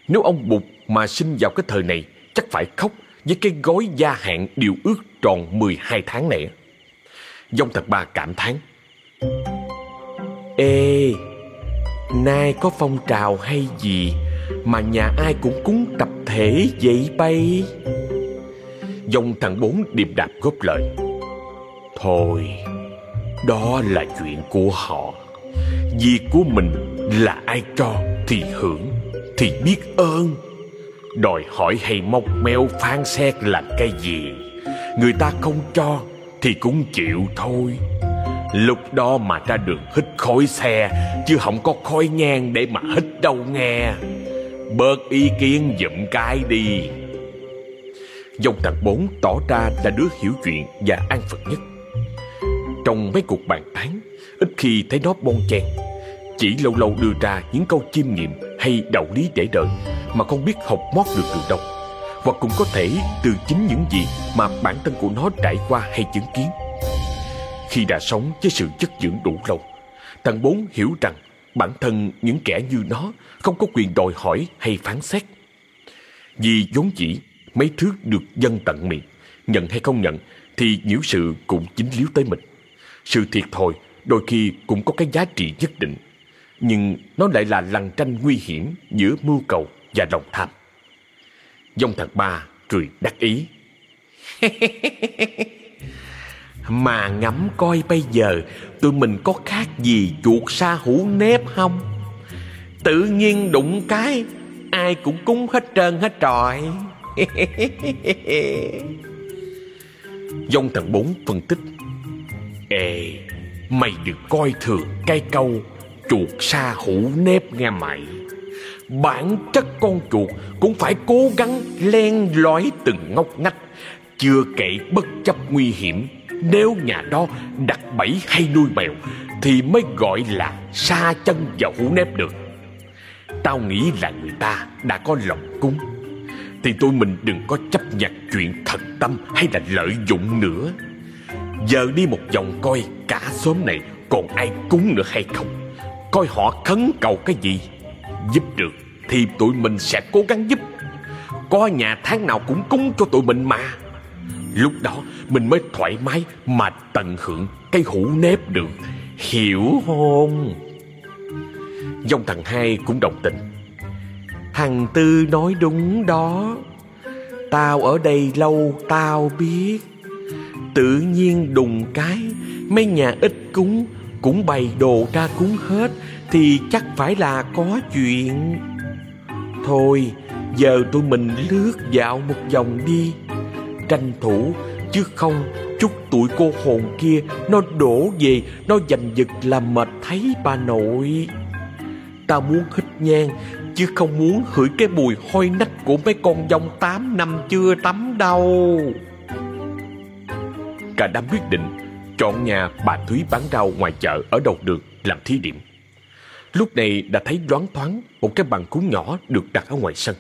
nếu ông Bụt mà sinh vào cái thời này chắc phải khóc với cái gói gia hạn điều ước tròn 12 tháng này. Dông thật ba cảm thán Ê, nay có phong trào hay gì mà nhà ai cũng cúng tập thể vậy bay? Dông thằng bốn điệp đạp góp lời. Thôi, đó là chuyện của họ. Việc của mình là ai cho thì hưởng Thì biết ơn. Đòi hỏi hay móc meo phán xét là cái gì Người ta không cho Thì cũng chịu thôi. Lúc đó mà ra đường hít khói xe Chứ không có khói nhang để mà hít đâu nghe. Bớt ý kiến dụm cái đi. Dòng thằng bốn tỏ ra là đứa hiểu chuyện và an phận nhất. Trong mấy cuộc bàn tán Ít khi thấy nó bon chen Chỉ lâu lâu đưa ra những câu chiêm nghiệm hay đạo lý để đời Mà không biết học mót được từ đâu Hoặc cũng có thể từ chính những gì mà bản thân của nó trải qua hay chứng kiến Khi đã sống với sự chất dưỡng đủ lâu Thằng bốn hiểu rằng bản thân những kẻ như nó không có quyền đòi hỏi hay phán xét. Vì vốn chỉ mấy thứ được dân tận miệng, nhận hay không nhận thì nhiễu sự cũng chính liếu tới mình. Sự thiệt thòi đôi khi cũng có cái giá trị nhất định, nhưng nó lại là lằn tranh nguy hiểm giữa mưu cầu và lòng tham. Dông thằng ba cười đắc ý. Mà ngắm coi bây giờ Tụi mình có khác gì chuột sa hủ nếp không Tự nhiên đụng cái Ai cũng cúng hết trơn hết trọi Dông thằng bốn phân tích Ê, Mày đừng coi thường cái câu Chuột sa hủ nếp nghe mày. Bản chất con chuột Cũng phải cố gắng len lói từng ngóc ngách, Chưa kể bất chấp nguy hiểm. Nếu nhà đó đặt bẫy hay nuôi mèo Thì mới gọi là sa chân vào hủ nếp được. Tao nghĩ là người ta đã có lòng cúng, Thì tụi mình đừng có chấp nhận chuyện thật tâm hay là lợi dụng nữa. Giờ đi một vòng coi cả xóm này còn ai cúng nữa hay không. Coi họ khấn cầu cái gì, Giúp được thì tụi mình sẽ cố gắng giúp. Có nhà tháng nào cũng cúng cho tụi mình mà. Lúc đó mình mới thoải mái mà tận hưởng cái hũ nếp được. Hiểu không? Dòng thằng hai cũng đồng tình. Thằng Tư nói đúng đó. Tao ở đây lâu, tao biết. Tự nhiên đùng cái, Mấy nhà ít cúng Cũng bày đồ ra cúng hết, Thì chắc phải là có chuyện. Thôi, Giờ tụi mình lướt dạo một vòng đi. Tranh thủ, Chứ không, chút tuổi cô hồn kia, Nó đổ về, Nó giành giật làm mệt thấy bà nội. Ta muốn hít nhang, Chứ không muốn hửi cái mùi hôi nách Của mấy con dông tám năm chưa tắm đâu. Cả đám quyết định Chọn nhà bà Thúy bán rau ngoài chợ Ở đầu đường làm thí điểm. Lúc này đã thấy loáng thoáng Một cái bàn cúng nhỏ được đặt ở ngoài sân.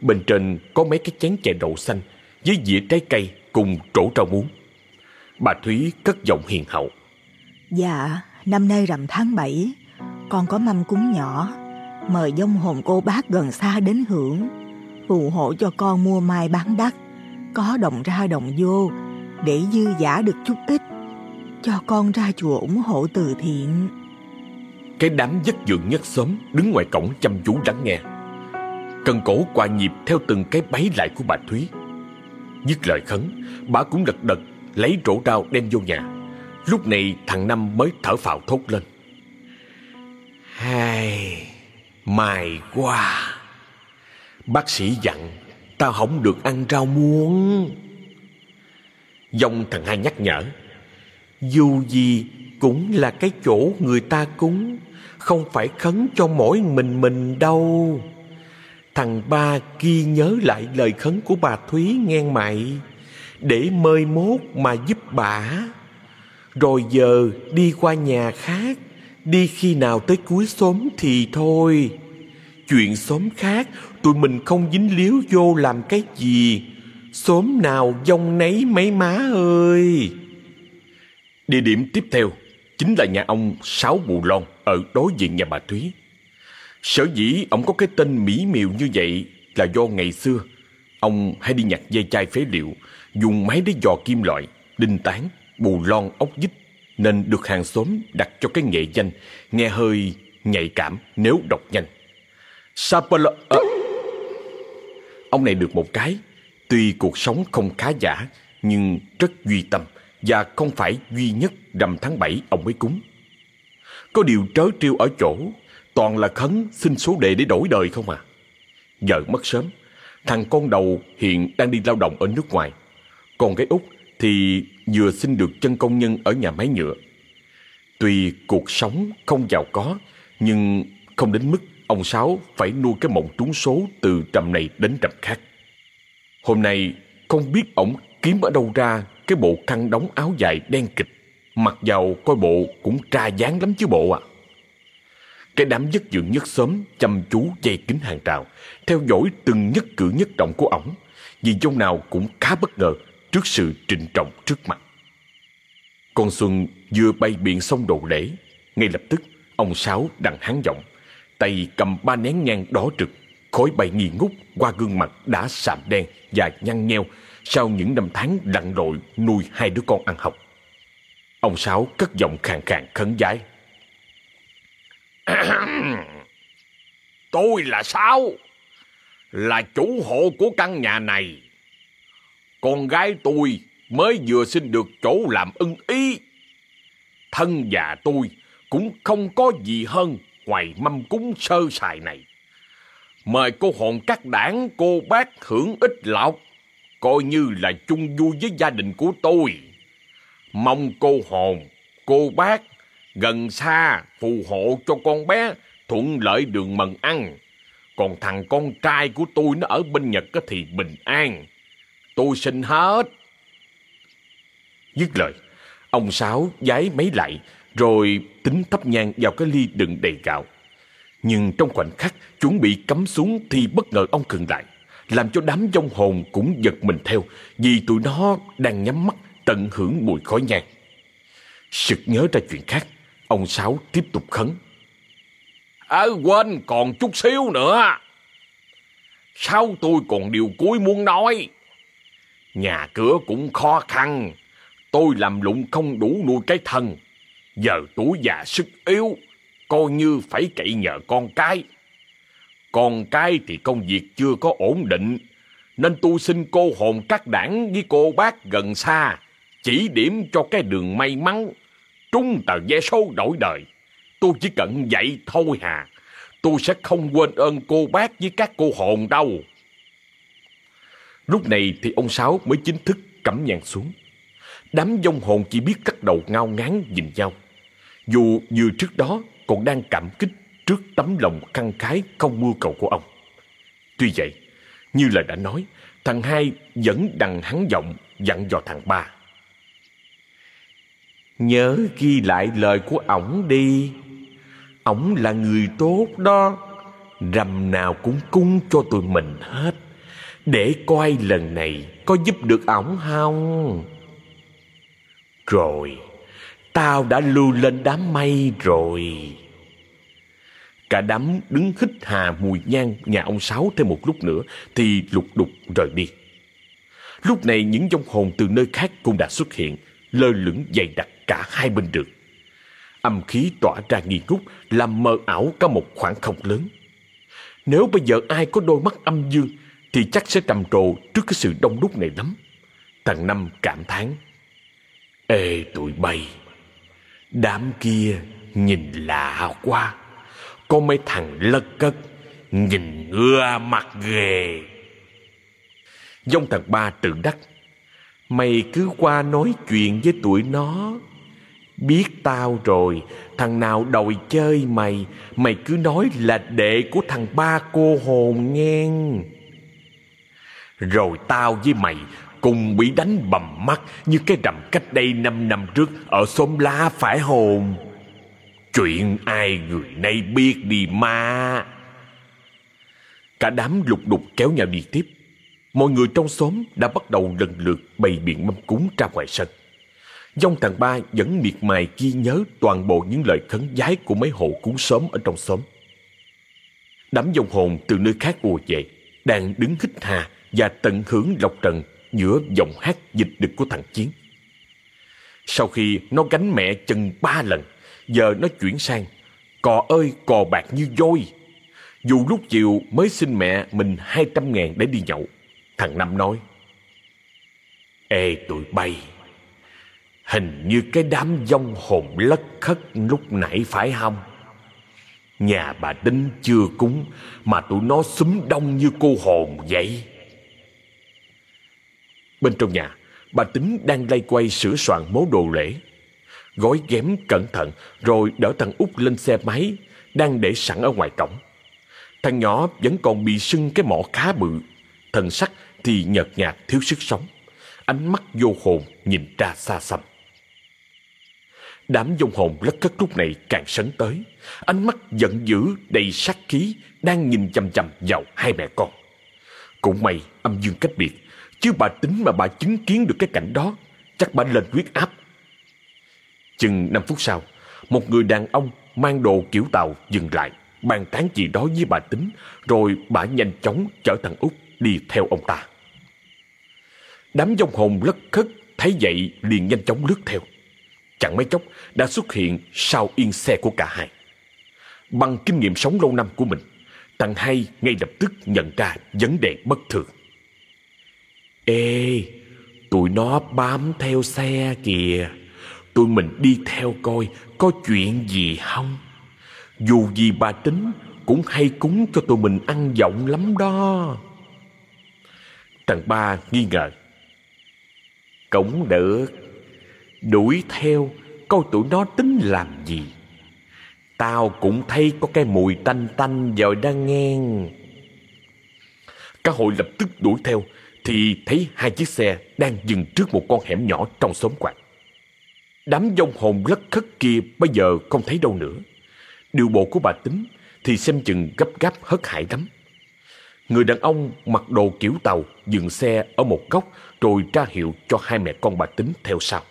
Bên trên có mấy cái chén chè đậu xanh với dĩa trái cây cùng trổ rau muống. Bà Thúy cất giọng hiền hậu. Dạ, năm nay rằm tháng 7, con có mâm cúng nhỏ, mời dông hồn cô bác gần xa đến hưởng, phù hộ cho con mua mai bán đắt, có đồng ra đồng vô, để dư giả được chút ít, cho con ra chùa ủng hộ từ thiện. Cái đám dắt dượng nhất xóm đứng ngoài cổng chăm chú lắng nghe. Cần cổ qua nhịp theo từng cái bấy lại của bà Thúy. Dứt lời khấn Bà cũng lật đật Lấy rổ rau đem vô nhà Lúc này thằng Năm mới thở phào thốt lên Hai Mày quá Bác sĩ dặn Tao không được ăn rau muống Dông thằng hai nhắc nhở, Dù gì cũng là cái chỗ người ta cúng, Không phải khấn cho mỗi mình mình đâu. Thằng ba ghi nhớ lại lời khấn của bà Thúy nghe mày, Để mời mốt mà giúp bà. Rồi giờ đi qua nhà khác, Đi khi nào tới cuối xóm thì thôi. Chuyện xóm khác, Tụi mình không dính líu vô làm cái gì. Xóm nào dông nấy mấy má ơi Địa điểm tiếp theo Chính là nhà ông Sáu Bù Lon Ở đối diện nhà bà Thúy Sở dĩ ông có cái tên mỹ miều như vậy là do ngày xưa ông hay đi nhặt dây chai phế liệu, dùng máy để dò kim loại, đinh tán, bù lon ốc vít nên được hàng xóm đặt cho cái nghệ danh nghe hơi nhạy cảm nếu đọc nhanh. Sapala... À. Ông này được một cái, tuy cuộc sống không khá giả nhưng rất duy tâm và không phải duy nhất rằm tháng 7 ông mới cúng. Có điều trớ trêu ở chỗ Toàn là khấn xin số đề để đổi đời không à. Vợ mất sớm, thằng con đầu hiện đang đi lao động ở nước ngoài. Còn cái út thì vừa xin được chân công nhân ở nhà máy nhựa. Tuy cuộc sống không giàu có, nhưng không đến mức ông Sáu phải nuôi cái mộng trúng số từ trầm này đến trầm khác. Hôm nay không biết ổng kiếm ở đâu ra cái bộ khăn đóng áo dài đen kịch. Mặc dầu coi bộ cũng tra dáng lắm chứ bộ à. Cái đám dứt dưỡng nhất sớm chăm chú dây kính hàng trào, theo dõi từng nhất cử nhất động của ổng, vì dông nào cũng khá bất ngờ trước sự trịnh trọng trước mặt. Con Xuân vừa bay biện xong đồ lễ, ngay lập tức ông Sáu đằng hán giọng, tay cầm ba nén nhang đỏ trực, khói bay nghi ngút qua gương mặt đã sạm đen và nhăn nheo sau những năm tháng lặn lội nuôi hai đứa con ăn học. Ông Sáu cất giọng khàn khàn khấn giái. Tôi là Sáu, là chủ hộ của căn nhà này. Con gái tôi mới vừa xin được chỗ làm ưng ý. Thân già tôi cũng không có gì hơn ngoài mâm cúng sơ sài này. Mời cô hồn các đảng cô bác hưởng ít lọc, coi như là chung vui với gia đình của tôi. Mong cô hồn, cô bác gần xa phù hộ cho con bé thuận lợi đường mần ăn. Còn thằng con trai của tôi nó ở bên Nhật thì bình an. Tôi xin hết. Dứt lời, ông Sáu giái mấy lại rồi tính thắp nhang vào cái ly đựng đầy gạo. Nhưng trong khoảnh khắc chuẩn bị cắm xuống thì bất ngờ ông khừng lại, làm cho đám dông hồn cũng giật mình theo vì tụi nó đang nhắm mắt tận hưởng mùi khói nhang. Sực nhớ ra chuyện khác, ông Sáu tiếp tục khấn. Ờ quên còn chút xíu nữa. Sao tôi còn điều cuối muốn nói. Nhà cửa cũng khó khăn. Tôi làm lụng không đủ nuôi cái thân. Giờ tuổi già sức yếu. Coi như phải cậy nhờ con cái. Con cái thì công việc chưa có ổn định. Nên tu xin cô hồn các đảng với cô bác gần xa. Chỉ điểm cho cái đường may mắn. Trúng tờ vé số đổi đời. Tôi chỉ cần vậy thôi hà. Tôi sẽ không quên ơn cô bác với các cô hồn đâu. Lúc này thì ông Sáu mới chính thức cắm nhang xuống. Đám dông hồn chỉ biết cắt đầu ngao ngán nhìn nhau. Dù vừa trước đó còn đang cảm kích trước tấm lòng khăng khái không mưu cầu của ông. Tuy vậy, như là đã nói, thằng hai vẫn đằng hắn giọng dặn dò thằng ba. Nhớ ghi lại lời của ổng đi. Ổng là người tốt đó. Rằm nào cũng cung cho tụi mình hết. Để coi lần này có giúp được ổng không? Rồi, tao đã lưu lên đám mây rồi. Cả đám đứng hít hà mùi nhang nhà ông Sáu thêm một lúc nữa thì lục đục rời đi. Lúc này những dòng hồn từ nơi khác cũng đã xuất hiện, lơ lửng dày đặc cả hai bên đường. Âm khí tỏa ra nghi ngút làm mờ ảo cả một khoảng không lớn. Nếu bây giờ ai có đôi mắt âm dương thì chắc sẽ trầm trồ trước cái sự đông đúc này lắm. Thằng Năm cảm thán. Ê tụi bay, đám kia nhìn lạ quá. Có mấy thằng lất cất, nhìn ưa mặt ghê. Dông thằng ba tự đắc. Mày cứ qua nói chuyện với tụi nó. Biết tao rồi, thằng nào đòi chơi mày, mày cứ nói là đệ của thằng ba cô hồn nghe Rồi tao với mày cùng bị đánh bầm mắt như cái rằm cách đây năm năm trước ở xóm lá phải hồn. Chuyện ai người nay biết đi ma. Cả đám lục đục kéo nhau đi tiếp. Mọi người trong xóm đã bắt đầu lần lượt bày biện mâm cúng ra ngoài sân. dòng thằng ba vẫn miệt mài ghi nhớ toàn bộ những lời khấn giái của mấy hộ cúng xóm ở trong xóm. Đám dòng hồn từ nơi khác ùa về, đang đứng hít hà và tận hưởng lộc trần giữa giọng hát dịch đực của thằng Chiến. Sau khi nó gánh mẹ chừng ba lần, giờ nó chuyển sang cò ơi cò bạc như voi. Dù lúc chiều mới xin mẹ mình hai trăm ngàn để đi nhậu, thằng Năm nói Ê tụi bay, hình như cái đám dông hồn lất khất lúc nãy phải không? Nhà bà tính chưa cúng Mà tụi nó xúm đông như cô hồn vậy Bên trong nhà Bà tính đang lay quay sửa soạn món đồ lễ Gói ghém cẩn thận, Rồi đỡ thằng út lên xe máy, Đang để sẵn ở ngoài cổng. Thằng nhỏ vẫn còn bị sưng cái mỏ khá bự. Thần sắc thì nhợt nhạt, thiếu sức sống. Ánh mắt vô hồn nhìn ra xa xăm. Đám dông hồn lất cất lúc này càng sấn tới. Ánh mắt giận dữ, đầy sát khí, Đang nhìn chăm chăm vào hai mẹ con. Cũng may, âm dương cách biệt, Chứ bà tính mà bà chứng kiến được cái cảnh đó, Chắc bà lên huyết áp Chừng 5 phút sau Một người đàn ông mang đồ kiểu tàu dừng lại Bàn tán gì đó với bà tính Rồi bà nhanh chóng chở thằng út đi theo ông ta. Đám dông hồn lất khất thấy vậy liền nhanh chóng lướt theo. Chẳng mấy chốc đã xuất hiện sau yên xe của cả hai. Bằng kinh nghiệm sống lâu năm của mình Thằng hai ngay lập tức nhận ra vấn đề bất thường. Ê, tụi nó bám theo xe kìa. Tụi mình đi theo coi, có chuyện gì không? Dù gì bà tính cũng hay cúng cho tụi mình ăn giọng lắm đó. Thằng ba nghi ngờ. Cũng được. Đuổi theo, Coi tụi nó tính làm gì? Tao cũng thấy có cái mùi tanh tanh rồi đang nghe Cả hội lập tức đuổi theo, Thì thấy hai chiếc xe đang dừng trước một con hẻm nhỏ trong xóm quạt. Đám dông hồn lất khất kia bây giờ không thấy đâu nữa Điều bộ của bà tính thì xem chừng gấp gáp hất hải lắm Người đàn ông mặc đồ kiểu tàu dừng xe ở một góc rồi ra hiệu cho hai mẹ con bà tính theo sau.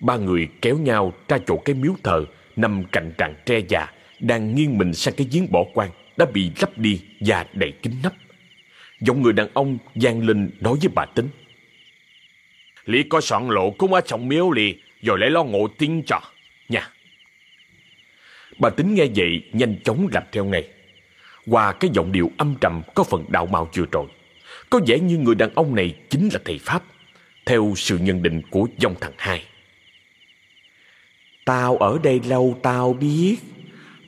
Ba người kéo nhau ra chỗ cái miếu thờ nằm cạnh tràng tre già đang nghiêng mình sang cái giếng bỏ quan đã bị lấp đi và đầy kín nắp. Giọng người đàn ông gian lên nói với bà tính. Lý có soạn lộ cũng ở trong miếu lì rồi lại lo ngộ tiên trò, nha. Bà tính nghe vậy nhanh chóng làm theo ngay. Qua cái giọng điệu âm trầm có phần đạo mạo vừa rồi. Có vẻ như người đàn ông này chính là thầy Pháp. Theo sự nhận định của dòng thằng hai. Tao ở đây lâu tao biết.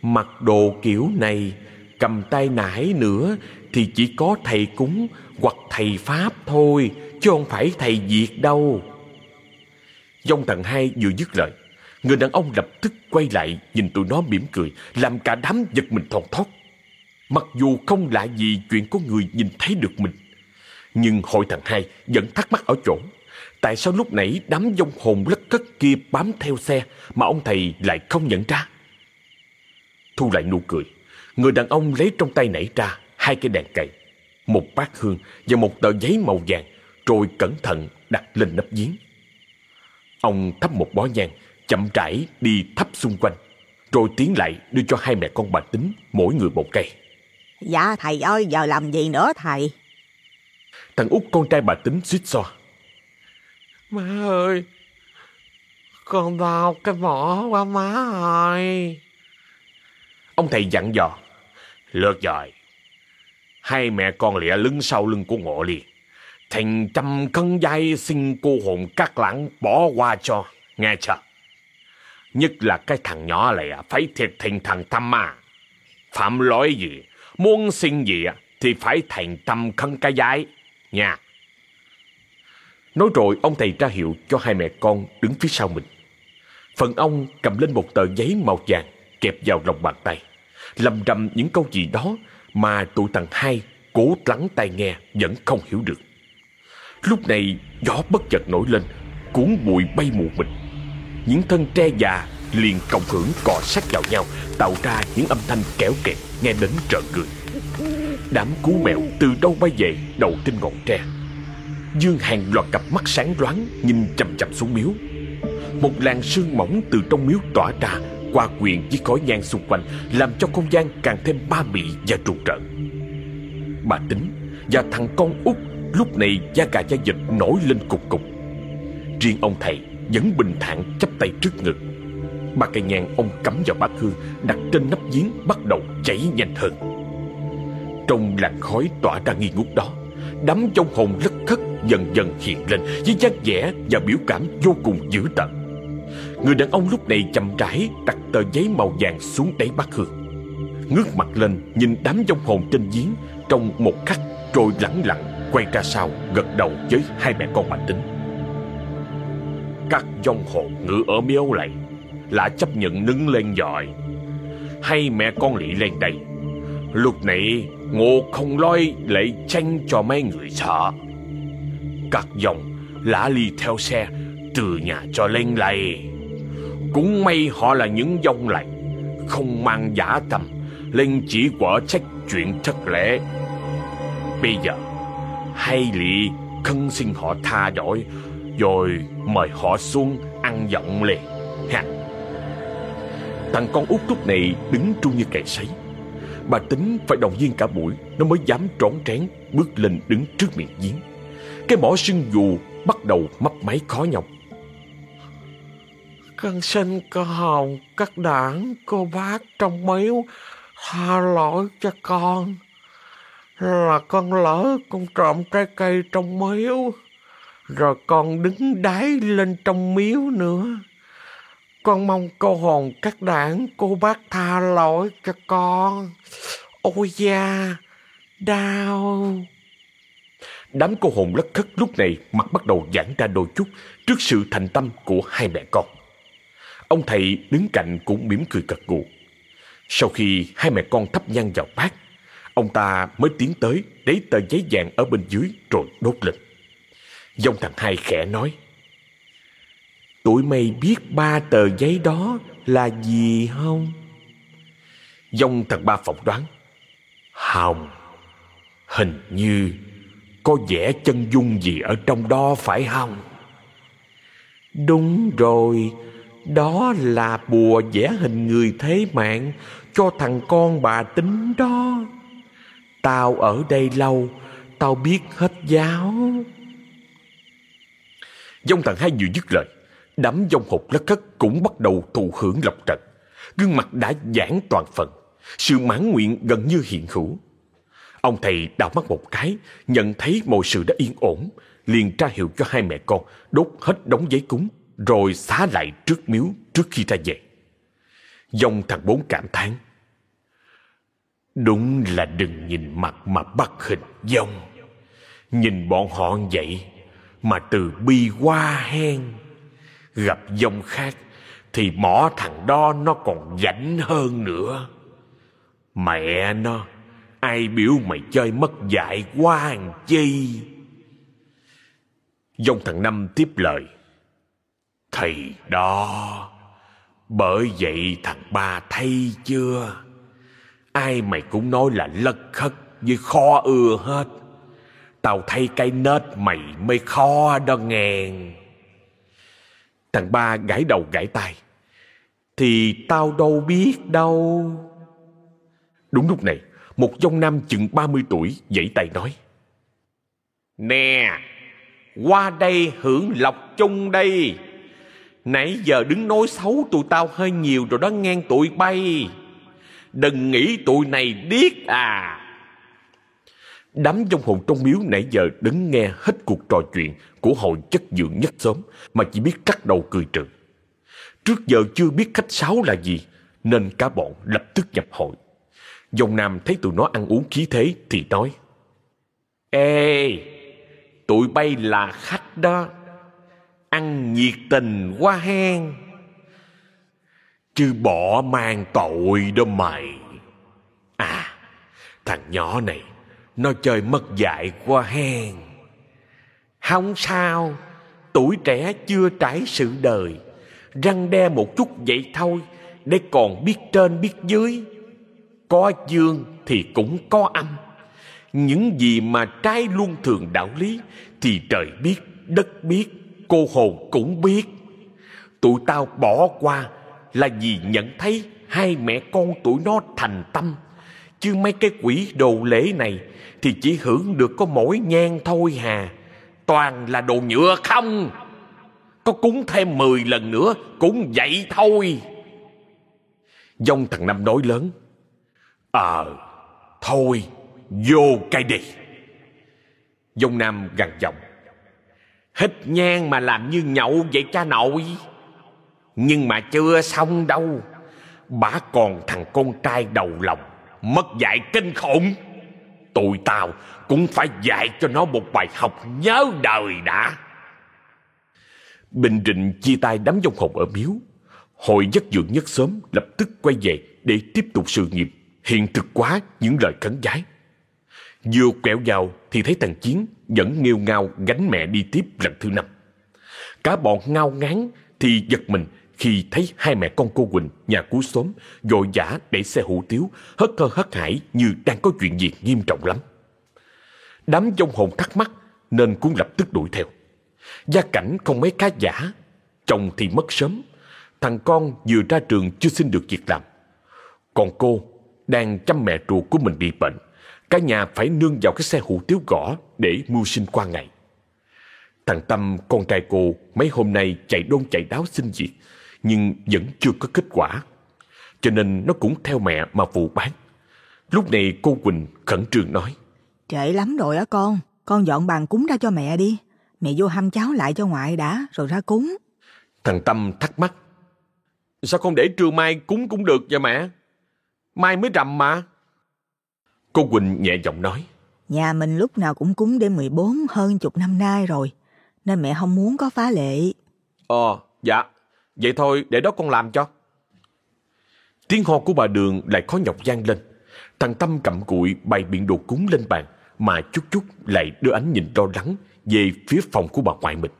Mặc đồ kiểu này, cầm tay nải nữa thì chỉ có thầy cúng hoặc thầy Pháp thôi, chứ không phải thầy Việt đâu dông thằng hai vừa dứt lời, người đàn ông lập tức quay lại nhìn tụi nó mỉm cười, làm cả đám giật mình thon thót. Mặc dù không lạ gì chuyện có người nhìn thấy được mình, nhưng hội thằng hai vẫn thắc mắc ở chỗ. Tại sao lúc nãy đám dông hồn lất cất kia bám theo xe mà ông thầy lại không nhận ra? Thu lại nụ cười, người đàn ông lấy trong tay nảy ra hai cây đèn cày, một bát hương và một tờ giấy màu vàng, rồi cẩn thận đặt lên nắp giếng. Ông thắp một bó nhang, chậm rãi đi thắp xung quanh, rồi tiến lại đưa cho hai mẹ con bà tính mỗi người một cây. Dạ thầy ơi, giờ làm gì nữa thầy? Thằng út con trai bà tính suýt xoa. Má ơi, con đau cái mỏ qua má rồi. Ông thầy dặn dò. Lượt rồi. Hai mẹ con lịa lưng sau lưng của ngộ liền. Thành trăm cân dây xin cô hồn các lãng bỏ qua cho. Nghe chưa? Nhất là cái thằng nhỏ này à, phải thiệt thành thằng tâm mà. Phạm lỗi gì, muốn xin gì à, thì phải thành tâm cân cái giấy. Nha. Nói rồi ông thầy ra hiệu cho hai mẹ con đứng phía sau mình. Phần ông cầm lên một tờ giấy màu vàng kẹp vào lòng bàn tay. Lầm rầm những câu gì đó mà tụi thằng hai cố lắng tai nghe vẫn không hiểu được. Lúc này gió bất chợt nổi lên, cuốn bụi bay mù mịt. Những thân tre già liền cộng hưởng cọ sát vào nhau, tạo ra những âm thanh kéo kẹt nghe đến trợn người. Đám cú mèo từ đâu bay về đầu trên ngọn tre. Dương hàng loạt cặp mắt sáng loáng nhìn chầm chầm xuống miếu. Một làn sương mỏng từ trong miếu tỏa ra qua quyền với khói nhang xung quanh làm cho không gian càng thêm ba mị và trù trợn. Bà tính và thằng con út lúc này da gà da vịt nổi lên cục cục. Riêng ông thầy vẫn bình thản chắp tay trước ngực. Ba cây nhang ông cắm vào bát hương đặt trên nắp giếng bắt đầu cháy nhanh hơn. Trong làn khói tỏa ra nghi ngút đó, đám trong hồn lất khất dần dần hiện lên với dáng vẻ và biểu cảm vô cùng dữ tợn. Người đàn ông lúc này chậm rãi đặt tờ giấy màu vàng xuống đáy bát hương. ngước mặt lên nhìn đám trong hồn trên giếng trong một khắc rồi lẳng lặng quay ra sau, gật đầu với hai mẹ con mạnh tính. Các dông hồn ngự ở miếu lại là chấp nhận nđứng lên dòi. Hay mẹ con lị lên đây. Lúc này ngộ không loi lại tranh cho mấy người sợ. Các dòng lã ly theo xe, từ nhà cho lên lầy cũng may họ là những dông lầy không mang giả tầm, lên chỉ quả trách chuyện thất lễ. Bây giờ hay lì, khân xin họ tha lỗi rồi mời họ xuống ăn giọng liền. Ha. Thằng con út lúc này đứng trung như cày sấy. Bà tính phải động viên cả buổi nó mới dám trốn tránh bước lên đứng trước miệng giếng. Cái mỏ sưng dù bắt đầu mấp máy khó nhọc. Con xin cô hồng các đảng cô bác trong miếu tha lỗi cho con. Là con lỡ con trộm trái cây trong miếu. Rồi con đứng đáy lên trong miếu nữa. Con mong cô hồn các đảng cô bác tha lỗi cho con. Ôi da, đau. Đám cô hồn lất khất lúc này mặt bắt đầu giãn ra đôi chút trước sự thành tâm của hai mẹ con. Ông thầy đứng cạnh cũng mỉm cười gật gù. Sau khi hai mẹ con thắp nhang vào bát, ông ta mới tiến tới lấy tờ giấy vàng ở bên dưới rồi đốt lên. Dòng thằng hai khẽ nói, Tụi mày biết ba tờ giấy đó là gì không? Dòng thằng ba phỏng đoán, Hồng, hình như có vẽ chân dung gì ở trong đó phải không? Đúng rồi, đó là bùa vẽ hình người thế mạng cho thằng con bà tính đó. Tao ở đây lâu, tao biết hết giáo. Dông thằng hai vừa dứt lời, đám dông hụt lất cất cũng bắt đầu thụ hưởng lộc trận. Gương mặt đã giãn toàn phần, sự mãn nguyện gần như hiện hữu. Ông thầy đào mắt một cái, nhận thấy mọi sự đã yên ổn, liền tra hiệu cho hai mẹ con đốt hết đống giấy cúng, rồi xá lại trước miếu trước khi ra về. Dòng thằng bốn cảm thán. Đúng là đừng nhìn mặt mà bắt hình dông. Nhìn bọn họ vậy mà từ bi qua hen. Gặp dông khác thì mỏ thằng đó nó còn rảnh hơn nữa. Mẹ nó, ai biểu mày chơi mất dạy quá hàng chi. Dông thằng Năm tiếp lời. Thầy đó, bởi vậy thằng ba thấy chưa? Ai mày cũng nói là lật khất với khó ưa hết. Tao thấy cái nết mày mới khó đó ngàn. Thằng ba gãi đầu gãi tay. Thì tao đâu biết đâu. Đúng lúc này, một dông nam chừng 30 tuổi dãy tay nói. Nè, qua đây hưởng lộc chung đây. Nãy giờ đứng nói xấu tụi tao hơi nhiều rồi đó ngang tụi bay. Đừng nghĩ tụi này điếc à. Đám dông hồn trong miếu nãy giờ đứng nghe hết cuộc trò chuyện của hội chất dưỡng nhất sớm mà chỉ biết cắt đầu cười trừ. Trước giờ chưa biết khách sáo là gì nên cả bọn lập tức nhập hội. Dòng Nam thấy tụi nó ăn uống khí thế thì nói Ê, tụi bay là khách đó ăn nhiệt tình quá hen chứ bỏ mang tội đó mày. À thằng nhỏ này, nó chơi mất dạy quá hen. Không sao, tuổi trẻ chưa trải sự đời. Răng đe một chút vậy thôi, để còn biết trên biết dưới. Có dương thì cũng có âm. Những gì mà trái luôn thường đạo lý thì trời biết, đất biết, cô hồn cũng biết. Tụi tao bỏ qua là vì nhận thấy hai mẹ con tụi nó thành tâm. Chứ mấy cái quỷ đồ lễ này thì chỉ hưởng được có mỗi nhang thôi hà. Toàn là đồ nhựa không. Có cúng thêm mười lần nữa cũng vậy thôi. Dông thằng năm nói lớn ờ thôi, vô cây đi. Dông nam gằn giọng Hít nhang mà làm như nhậu vậy cha nội. Nhưng mà chưa xong đâu Bà còn thằng con trai đầu lòng mất dạy kinh khủng. Tụi tao cũng phải dạy cho nó một bài học nhớ đời đã. Bình Định chia tay đám dông hồn ở miếu. Hội giấc dưỡng nhất sớm lập tức quay về để tiếp tục sự nghiệp, hiện thực quá những lời cấn giái. Vừa quẹo vào thì thấy thằng Chiến vẫn nghêu ngao gánh mẹ đi tiếp lần thứ năm. Cả bọn ngao ngán thì giật mình khi thấy hai mẹ con cô Quỳnh, nhà cú xóm, vội vã đẩy xe hủ tiếu, hất cơ hất hải như đang có chuyện gì nghiêm trọng lắm. Đám dông hồn thắc mắc nên cũng lập tức đuổi theo. Gia cảnh không mấy khá giả, chồng thì mất sớm, thằng con vừa ra trường chưa xin được việc làm. Còn cô đang chăm mẹ ruột của mình bị bệnh, cả nhà phải nương vào cái xe hủ tiếu gõ để mưu sinh qua ngày. Thằng Tâm, con trai cô, mấy hôm nay chạy đôn chạy đáo xin việc, nhưng vẫn chưa có kết quả. Cho nên nó cũng theo mẹ mà phụ bán. Lúc này cô Quỳnh khẩn trương nói. Trễ lắm rồi á con, con dọn bàn cúng ra cho mẹ đi. Mẹ vô hâm cháo lại cho ngoại đã, rồi ra cúng. Thằng Tâm thắc mắc. Sao không để trưa mai cúng cũng được vậy mẹ? Mai mới rằm mà. Cô Quỳnh nhẹ giọng nói. Nhà mình lúc nào cũng cúng đêm 14 hơn chục năm nay rồi, nên mẹ không muốn có phá lệ. Ờ, dạ. Vậy thôi, để đó con làm cho. Tiếng ho của bà Đường lại khó nhọc vang lên. Thằng Tâm cầm cụi bày biện đồ cúng lên bàn, mà chút chút lại đưa ánh nhìn lo lắng về phía phòng của bà ngoại mình.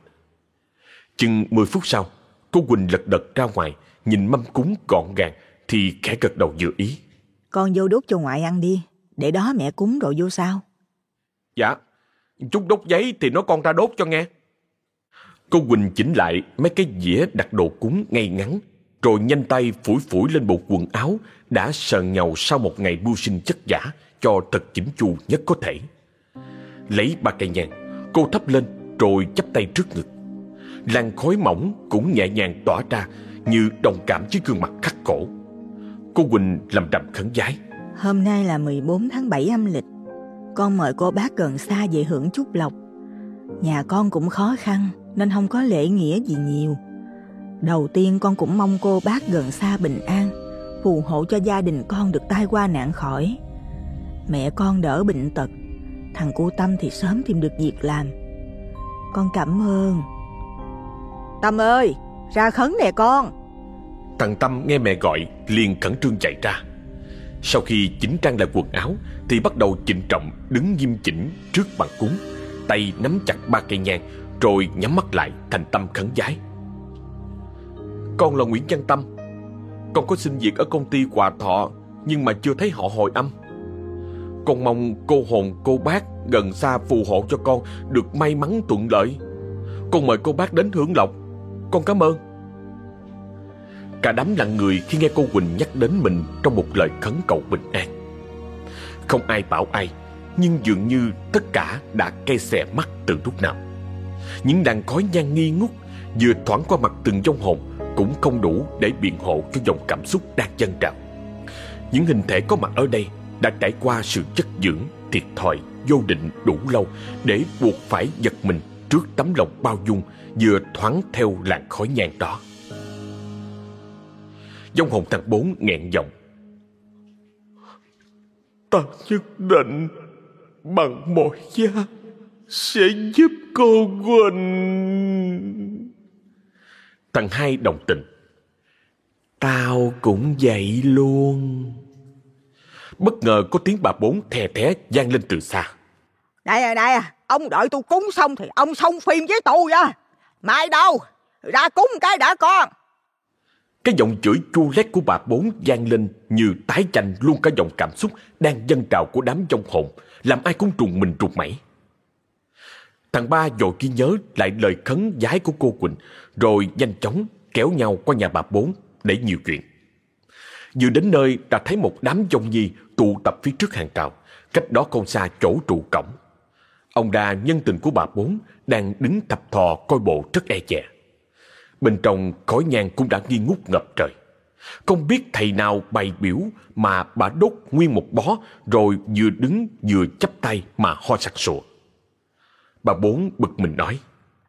Chừng 10 phút sau, cô Quỳnh lật đật ra ngoài, nhìn mâm cúng gọn gàng thì khẽ gật đầu dự ý. Con vô đốt cho ngoại ăn đi, để đó mẹ cúng rồi vô sao? Dạ, chút đốt giấy thì nó con ra đốt cho nghe. Cô Quỳnh chỉnh lại mấy cái dĩa đặt đồ cúng ngay ngắn, rồi nhanh tay phủi phủi lên bộ quần áo đã sờn nhầu sau một ngày mưu sinh chất giả cho thật chỉnh chu nhất có thể. Lấy ba cây nhang, cô thắp lên rồi chắp tay trước ngực. Làn khói mỏng cũng nhẹ nhàng tỏa ra như đồng cảm với gương mặt khắc khổ. Cô Quỳnh lầm đầm khấn giái. Hôm nay là 14 tháng 7 âm lịch. Con mời cô bác gần xa về hưởng chút lộc. Nhà con cũng khó khăn nên không có lễ nghĩa gì nhiều. Đầu tiên con cũng mong cô bác gần xa bình an, phù hộ cho gia đình con được tai qua nạn khỏi. Mẹ con đỡ bệnh tật, thằng cô Tâm thì sớm tìm được việc làm. Con cảm ơn. Tâm ơi, ra khấn nè con. Thằng Tâm nghe mẹ gọi liền khẩn trương chạy ra. Sau khi chỉnh trang lại quần áo thì bắt đầu trịnh trọng đứng nghiêm chỉnh trước bàn cúng, tay nắm chặt ba cây nhang rồi nhắm mắt lại thành tâm khấn giái. Con là Nguyễn Văn Tâm. Con có xin việc ở công ty quà thọ nhưng mà chưa thấy họ hồi âm. Con mong cô hồn cô bác gần xa phù hộ cho con được may mắn thuận lợi. Con mời cô bác đến hưởng lộc. Con cảm ơn. Cả đám lặng người khi nghe cô Quỳnh nhắc đến mình trong một lời khấn cầu bình an. Không ai bảo ai, nhưng dường như tất cả đã cay xè mắt từ lúc nào. Những làn khói nhang nghi ngút vừa thoảng qua mặt từng vong hồn cũng không đủ để biện hộ cho dòng cảm xúc đang dâng trào. Những hình thể có mặt ở đây đã trải qua sự chất dưỡng, thiệt thòi, vô định đủ lâu để buộc phải giật mình trước tấm lòng bao dung vừa thoáng theo làn khói nhang đó. Dông hồn thằng bốn nghẹn giọng. Ta nhất định bằng mọi giá sẽ giúp cô Quỳnh. Thằng hai đồng tình. Tao cũng vậy luôn. Bất ngờ có tiếng bà bốn thè thé vang lên từ xa. Này à, này à, ông đợi tôi cúng xong thì ông xong phim với tôi á. Mai đâu, ra cúng cái đã con. Cái giọng chửi chua lét của bà bốn vang lên như tái chanh luôn cả dòng cảm xúc đang dâng trào của đám trong hồn, làm ai cũng trùng mình trục mẩy. Thằng ba dội ghi nhớ lại lời khấn giái của cô Quỳnh, rồi nhanh chóng kéo nhau qua nhà bà bốn để nhiều chuyện. Vừa đến nơi đã thấy một đám dông nhi tụ tập phía trước hàng rào, cách đó không xa chỗ trụ cổng. Ông đa nhân tình của bà bốn đang đứng thập thò coi bộ rất e dè. Bên trong khói nhang cũng đã nghi ngút ngập trời. Không biết thầy nào bày biểu mà bà đốt nguyên một bó rồi vừa đứng vừa chắp tay mà ho sặc sụa. Bà bốn bực mình nói.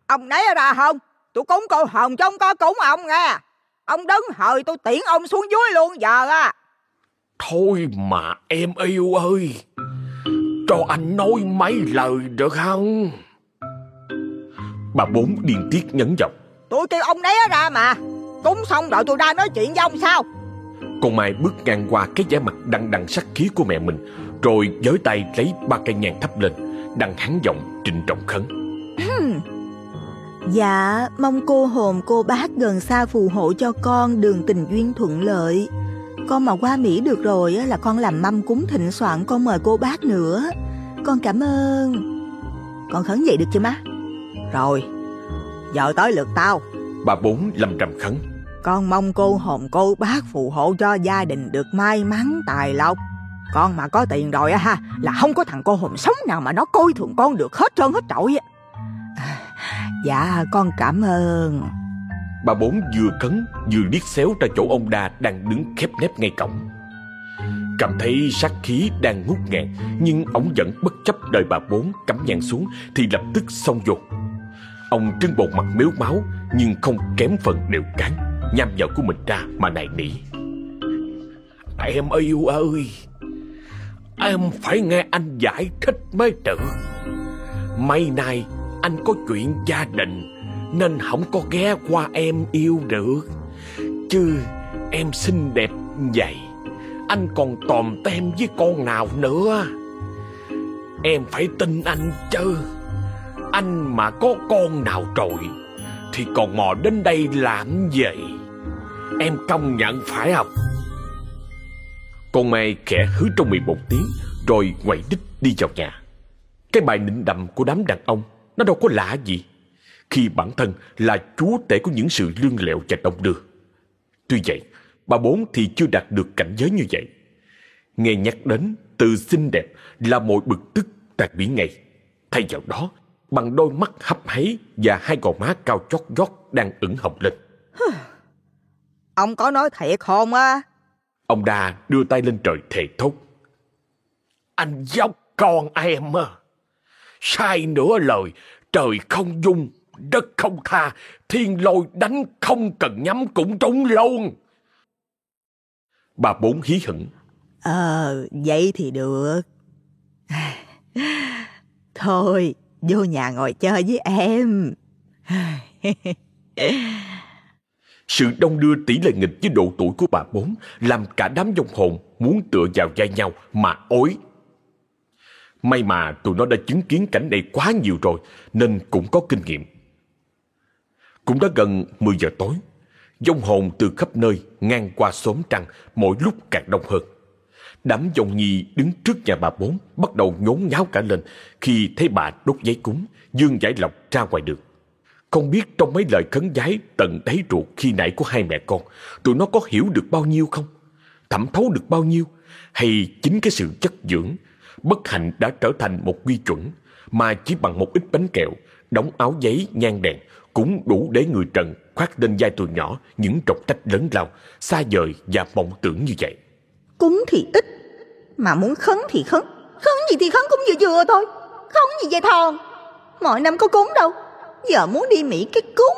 Ông nấy ra không? Tôi cúng cô hồn chứ không có cúng ông nghe. Ông đứng hời tôi tiễn ông xuống dưới luôn giờ à. Thôi mà em yêu ơi, cho anh nói mấy lời được không? Bà bốn điên tiết nhấn giọng. Tôi kêu ông né ra mà. Cúng xong rồi tôi ra nói chuyện với ông sao? Con Mai bước ngang qua cái vẻ mặt đằng đằng sắc khí của mẹ mình, rồi giới tay lấy ba cây nhang thắp lên, đằng hắn giọng trịnh trọng khấn. Dạ, mong cô hồn cô bác gần xa phù hộ cho con đường tình duyên thuận lợi. Con mà qua Mỹ được rồi á, là con làm mâm cúng thịnh soạn con mời cô bác nữa. Con cảm ơn. Con khấn vậy được chưa má? Rồi, giờ tới lượt tao. Bà bốn lầm rầm khấn. Con mong cô hồn cô bác phù hộ cho gia đình được may mắn tài lộc. Con mà có tiền rồi á ha, là không có thằng cô hồn sống nào mà nó coi thường con được hết trơn hết trội á. À, Dạ, con cảm ơn. Bà bốn vừa cấn vừa liếc xéo ra chỗ ông Đa đang đứng khép nép ngay cổng. Cảm thấy sát khí đang ngút ngàn nhưng ông vẫn bất chấp đời bà bốn cắm nhang xuống thì lập tức xông vô. Ông trưng bột mặt méo máu nhưng không kém phần đều cán nhằm vào của mình ra mà nài nỉ. Em yêu ơi, em phải nghe anh giải thích mới được. Mấy nay anh có chuyện gia đình nên không có ghé qua em yêu được. Chứ em xinh đẹp vậy, anh còn tòm tem với con nào nữa. Em phải tin anh chứ. Anh mà có con nào rồi thì còn mò đến đây làm gì? Em công nhận phải không? Con Mai khẽ hứ trong miệng một tiếng rồi quậy đích đi vào nhà. Cái bài nịnh đầm của đám đàn ông nó đâu có lạ gì khi bản thân là chúa tể của những sự lương lẹo và đông đưa. Tuy vậy, bà bốn thì chưa đạt được cảnh giới như vậy. Nghe nhắc đến từ xinh đẹp là mọi bực tức tan biến ngay. Thay vào đó, bằng đôi mắt hấp háy và hai gò má cao chót gót đang ửng hồng lên. Ông có nói thiệt không á? Ông Đa đưa tay lên trời thề thốt. Anh dốc con em à. Sai nửa lời, trời không dung, đất không tha, thiên lôi đánh không cần nhắm cũng trúng luôn. Bà bốn hí hửng. Ờ, vậy thì được. Thôi, vô nhà ngồi chơi với em. Sự đông đưa tỷ lệ nghịch với độ tuổi của bà bốn làm cả đám dông hồn muốn tựa vào vai nhau mà ối. May mà tụi nó đã chứng kiến cảnh này quá nhiều rồi nên cũng có kinh nghiệm. Cũng đã gần 10 giờ tối, dông hồn từ khắp nơi ngang qua xóm trăng mỗi lúc càng đông hơn. Đám dòng nhi đứng trước nhà bà bốn bắt đầu nhốn nháo cả lên khi thấy bà đốt giấy cúng, dương giải lọc ra ngoài đường. Không biết trong mấy lời khấn giái tận đáy ruột khi nãy của hai mẹ con, tụi nó có hiểu được bao nhiêu không? Thẩm thấu được bao nhiêu? Hay chính cái sự chất dưỡng, bất hạnh đã trở thành một quy chuẩn, mà chỉ bằng một ít bánh kẹo, đóng áo giấy, nhang đèn, cũng đủ để người trần khoác lên vai tụi nhỏ những trọng trách lớn lao, xa vời và mộng tưởng như vậy. Cúng thì ít, mà muốn khấn thì khấn. Khấn gì thì khấn cũng vừa vừa thôi. Khấn gì vậy thòn. Mọi năm có cúng đâu. Giờ muốn đi Mỹ cái cúng.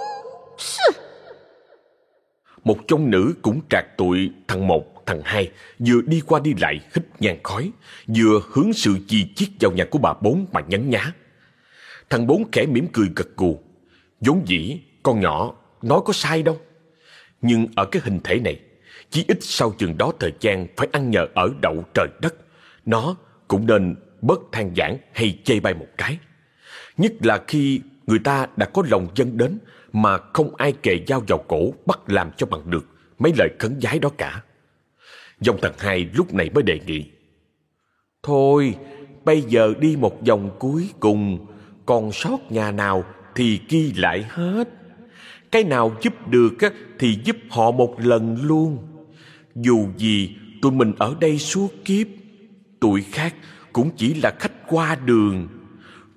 Một trong nữ cũng trạc tuổi thằng một, thằng hai, vừa đi qua đi lại hít nhang khói, vừa hướng sự chi chiết vào nhà của bà bốn mà nhấn nhá. Thằng bốn khẽ mỉm cười gật gù. vốn dĩ, con nhỏ, nói có sai đâu. Nhưng ở cái hình thể này, chỉ ít sau chừng đó thời gian phải ăn nhờ ở đậu trời đất, nó cũng nên bớt than giảng hay chê bai một cái. Nhất là khi người ta đã có lòng dân đến mà không ai kề dao vào cổ bắt làm cho bằng được mấy lời khấn giái đó cả. Dòng thằng hai lúc này mới đề nghị. Thôi, bây giờ đi một vòng cuối cùng, còn sót nhà nào thì ghi lại hết. Cái nào giúp được thì giúp họ một lần luôn. Dù gì, tụi mình ở đây suốt kiếp. Tụi khác cũng chỉ là khách qua đường.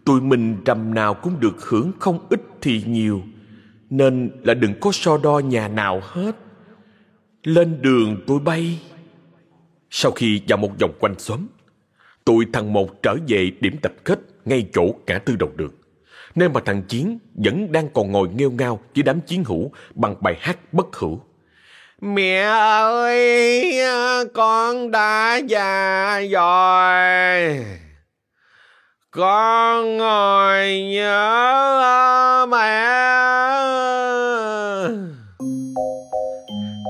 Tụi mình trầm nào cũng được hưởng không ít thì nhiều. Nên là đừng có so đo nhà nào hết. Lên đường tụi bay. Sau khi vào một vòng quanh xóm, tụi thằng một trở về điểm tập kết ngay chỗ cả tư đầu đường. Nơi mà thằng Chiến vẫn đang còn ngồi nghêu ngao với đám chiến hữu bằng bài hát bất hữu. Mẹ ơi, con đã già rồi. Con ngồi nhớ mẹ.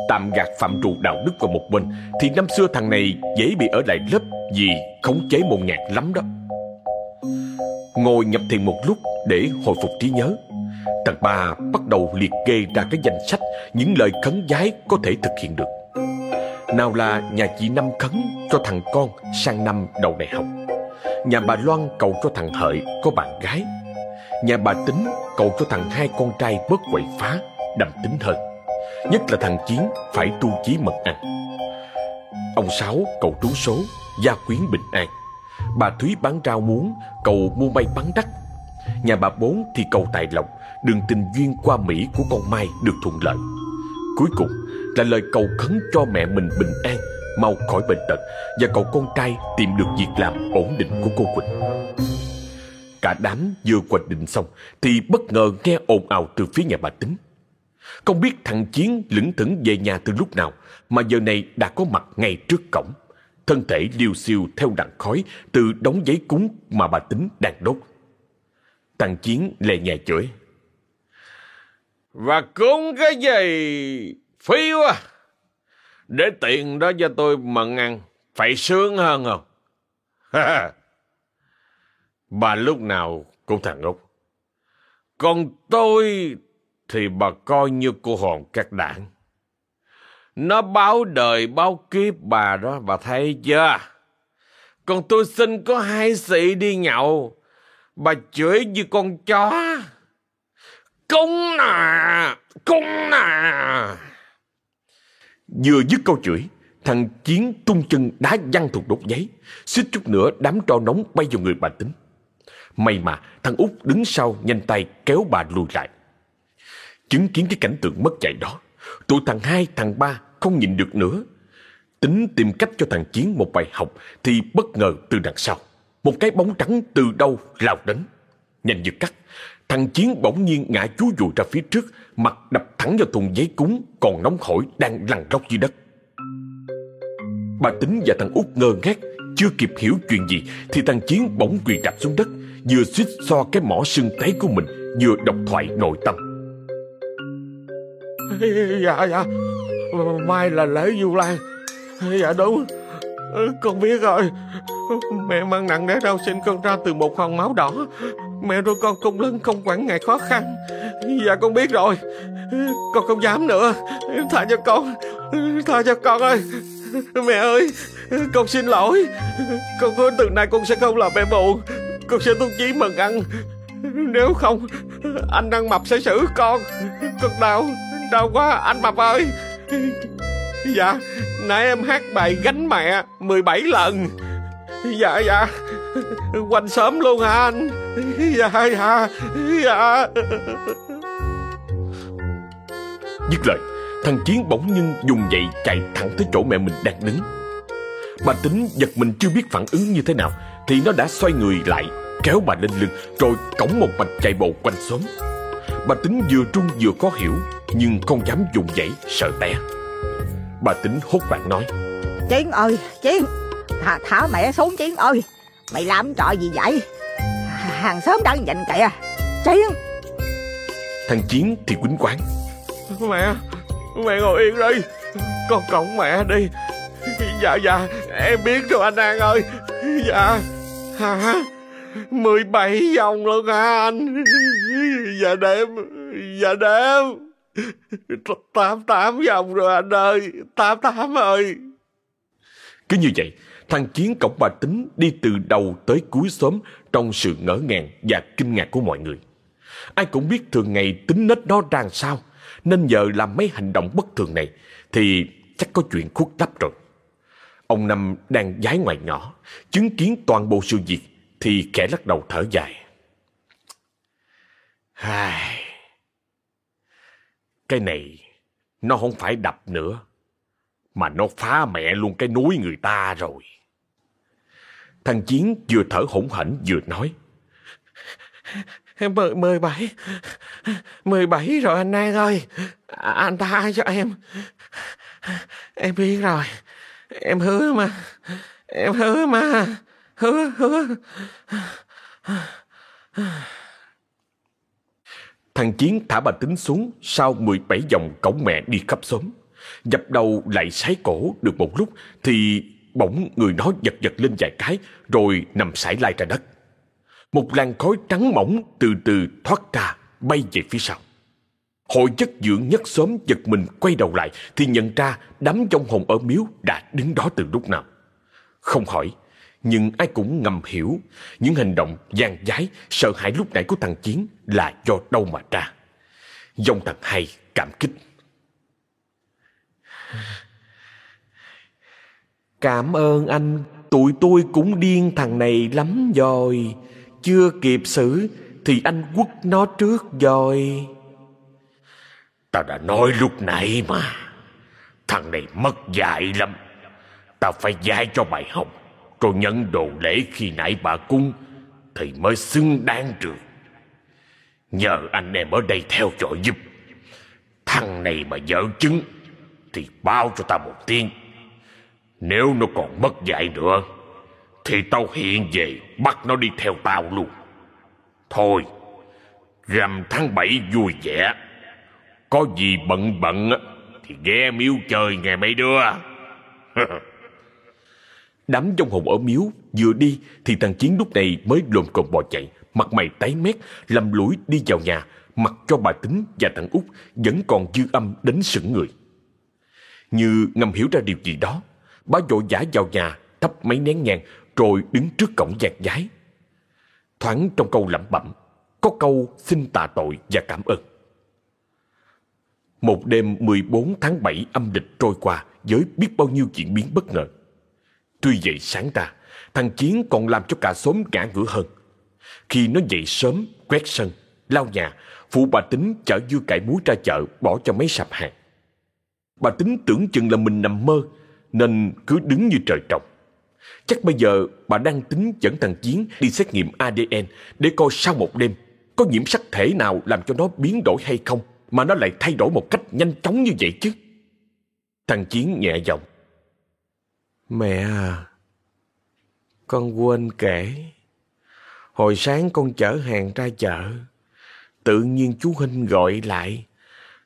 Tạm gạt phạm trù đạo đức vào một bên Thì năm xưa thằng này dễ bị ở lại lớp Vì khống chế môn nhạc lắm đó. Ngồi nhập thiền một lúc để hồi phục trí nhớ, Thằng ba bắt đầu liệt kê ra cái danh sách Những lời khấn giái có thể thực hiện được. Nào là nhà chị Năm khấn cho thằng con sang năm đầu đại học. Nhà bà Loan cầu cho thằng Hợi có bạn gái. Nhà bà Tính cầu cho thằng hai con trai bớt quậy phá, đầm tính hơn. Nhất là thằng Chiến phải tu chí mật ăn Ông Sáu cầu trú số Gia quyến bình an. Bà Thúy bán rau muống Cầu mua may bán đắt. Nhà bà Bốn thì cầu tài lộc Đường tình duyên qua Mỹ của con Mai được thuận lợi. Cuối cùng là lời cầu khấn cho mẹ mình bình an. Mau khỏi bệnh tật Và cậu con trai tìm được việc làm ổn định của cô Quỳnh Cả đám vừa hoạch định xong Thì bất ngờ nghe ồn ào từ phía nhà bà Tính không biết thằng Chiến lững thững về nhà từ lúc nào mà giờ này đã có mặt ngay trước cổng. Thân thể liêu xiêu theo đằng khói từ đống giấy cúng mà bà tính đang đốt. Thằng Chiến lè nhà chửi. Và cúng cái gì? Phi quá! Để tiền đó cho tôi mận ăn, phải sướng hơn không? bà lúc nào cũng thằng ngốc. Còn tôi thì bà coi như cô hồn các đảng. Nó báo đời báo kiếp bà đó, bà thấy chưa? Còn tôi xin có hai sĩ đi nhậu, bà chửi như con chó. Cung nà, cung nà. Vừa dứt câu chửi, thằng Chiến tung chân đá văng thùng đốt giấy, suýt chút nữa đám tro nóng bay vào người bà tính. May mà thằng út đứng sau nhanh tay kéo bà lùi lại. Chứng kiến cái cảnh tượng mất dạy đó, tụi thằng hai, thằng ba không nhìn được nữa. Tính tìm cách cho thằng Chiến một bài học thì bất ngờ từ đằng sau. Một cái bóng trắng từ đâu lao đến. Nhanh như cắt, thằng Chiến bỗng nhiên ngã chú dùi ra phía trước, mặt đập thẳng vào thùng giấy cúng còn nóng hổi đang lằn róc dưới đất. Bà Tính và thằng út ngơ ngác, chưa kịp hiểu chuyện gì thì thằng Chiến bỗng quỳ rạp xuống đất, vừa suýt so cái mỏ sưng tấy của mình, vừa độc thoại nội tâm. Dạ dạ Mai là lễ Du Lan Dạ đúng con biết rồi. Mẹ mang nặng để đau sinh con ra từ một hòn máu đỏ. Mẹ nuôi con cung lưng không quản ngày khó khăn. Dạ con biết rồi. Con không dám nữa. Tha cho con. Tha cho con ơi. Mẹ ơi, Con xin lỗi. Con hứa từ nay con sẽ không làm mẹ buồn. Con sẽ tu chí mừng ăn. Nếu không, Anh ăn mập sẽ xử con. Con đau. Đau quá, anh Mập ơi. Dạ. Nãy em hát bài gánh mẹ 17 lần. Dạ dạ. Quanh sớm luôn hả anh? Dạ dạ Dạ. Dứt lời, Thằng Chiến bỗng nhiên dùng dậy chạy thẳng tới chỗ mẹ mình đang đứng. Bà tính giật mình chưa biết phản ứng như thế nào, Thì nó đã xoay người lại, Kéo bà lên lưng, Rồi cổng một mạch chạy bộ quanh xóm. Bà tính vừa trung vừa khó hiểu, Nhưng không dám dùng dậy sợ té. Bà tính hốt hoảng nói. Chiến ơi Chiến. Thả, thả mẹ xuống Chiến ơi. Mày làm trò gì vậy? Hàng xóm đang giận kìa. Chiến. Thằng Chiến thì quýnh quán. Mẹ Mẹ ngồi yên đi Con cổng mẹ đi. Dạ dạ Em biết rồi anh An ơi. Dạ Hả? 17 vòng luôn hả anh? Dạ đêm Dạ đêm Tám tám vòng rồi anh ơi Tám tám ơi Cứ như vậy Thằng Chiến cổng bà Tính đi từ đầu tới cuối xóm trong sự ngỡ ngàng và kinh ngạc của mọi người. Ai cũng biết thường ngày tính nết nó ra sao, nên giờ làm mấy hành động bất thường này thì chắc có chuyện khuất lấp rồi. Ông Năm đang giái ngoài nhỏ chứng kiến toàn bộ sự việc thì kẻ lắc đầu thở dài. Hài, cái này nó không phải đập nữa, mà nó phá mẹ luôn cái núi người ta rồi. Thằng Chiến vừa thở hổn hển vừa nói. Mười, mười bảy. Mười bảy rồi anh An ơi. À, anh tha cho em. Em biết rồi. Em hứa mà. Em hứa mà. Hứa, hứa. Thằng Chiến thả bà tính xuống sau 17 dòng cổng mẹ đi khắp xóm. Dập đầu lại sái cổ được một lúc thì bỗng người nó giật giật lên vài cái rồi nằm sải lai ra đất. Một làn khói trắng mỏng từ từ thoát ra bay về phía sau. Hội chất dưỡng nhất xóm giật mình quay đầu lại thì nhận ra đám trong hồn ở miếu đã đứng đó từ lúc nào. Không hỏi, nhưng ai cũng ngầm hiểu những hành động gian dái, sợ hãi lúc nãy của thằng Chiến là do đâu mà ra. Dòng thằng hai cảm kích. Cảm ơn anh, tụi tôi cũng điên thằng này lắm rồi. Chưa kịp xử thì anh quất nó trước rồi. Ta đã nói lúc nãy mà, thằng này mất dạy lắm. Ta phải dạy cho bài học, rồi nhận đồ lễ khi nãy bà cung, thì mới xứng đáng được. Nhờ anh em ở đây theo dõi giúp. Thằng này mà dở chứng, thì bao cho ta một tiếng. Nếu nó còn mất dạy nữa, thì tao hiện về bắt nó đi theo tao luôn. Thôi, rằm tháng bảy vui vẻ. Có gì bận bận thì ghé miếu chơi nghe mấy đứa. Đám trong hồn ở miếu vừa đi thì thằng Chiến lúc này mới lồm cồm bò chạy, mặt mày tái mét, lầm lũi đi vào nhà, mặc cho bà Tính và thằng Út vẫn còn dư âm đến sững người. Như ngầm hiểu ra điều gì đó, bá vội giả vào nhà, thắp mấy nén nhang rồi đứng trước cổng dạt giái. Thoáng trong câu lẩm bẩm, có câu xin tạ tội và cảm ơn. Một đêm 14 tháng 7 âm lịch trôi qua với biết bao nhiêu diễn biến bất ngờ. Tuy vậy sáng ra, thằng Chiến còn làm cho cả xóm ngã ngửa hơn. Khi nó dậy sớm, quét sân, lau nhà, phụ bà Tính chở dưa cải muối ra chợ bỏ cho mấy sạp hàng. Bà Tính tưởng chừng là mình nằm mơ, nên cứ đứng như trời trồng. Chắc bây giờ bà đang tính dẫn thằng Chiến đi xét nghiệm ADN để coi sau một đêm có nhiễm sắc thể nào làm cho nó biến đổi hay không mà nó lại thay đổi một cách nhanh chóng như vậy chứ. Thằng Chiến nhẹ giọng. Mẹ à, con quên kể. Hồi sáng con chở hàng ra chợ. Tự nhiên chú Hinh gọi lại.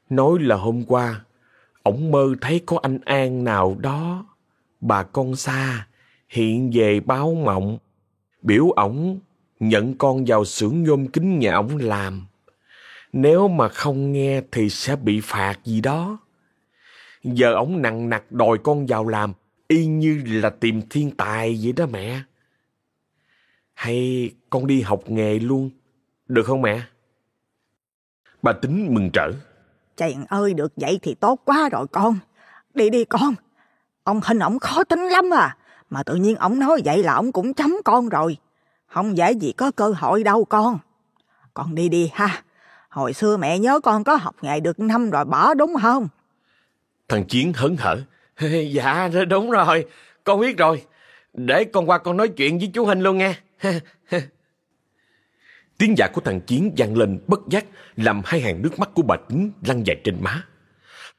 Nói là hôm qua, ổng mơ thấy có anh An nào đó. Bà con xa, hiện về báo mộng. Biểu ổng nhận con vào xưởng nhôm kính nhà ổng làm. Nếu mà không nghe thì sẽ bị phạt gì đó. Giờ ổng nặng nặc đòi con vào làm, y như là tìm thiên tài vậy đó mẹ. Hay con đi học nghề luôn, được không mẹ? Bà tính mừng rỡ. Chàng ơi được vậy thì tốt quá rồi con. Đi đi con. Ông hình ổng khó tính lắm à. Mà tự nhiên ổng nói vậy là ổng cũng chấm con rồi. Không dễ gì có cơ hội đâu con. Con đi đi ha. Hồi xưa mẹ nhớ con có học nghề được năm rồi bỏ đúng không? Thằng Chiến hớn hở. dạ đúng rồi, con biết rồi. Để con qua con nói chuyện với chú Hình luôn nghe. Tiếng dạ của thằng Chiến vang lên bất giác làm hai hàng nước mắt của bà Tính lăn dài trên má.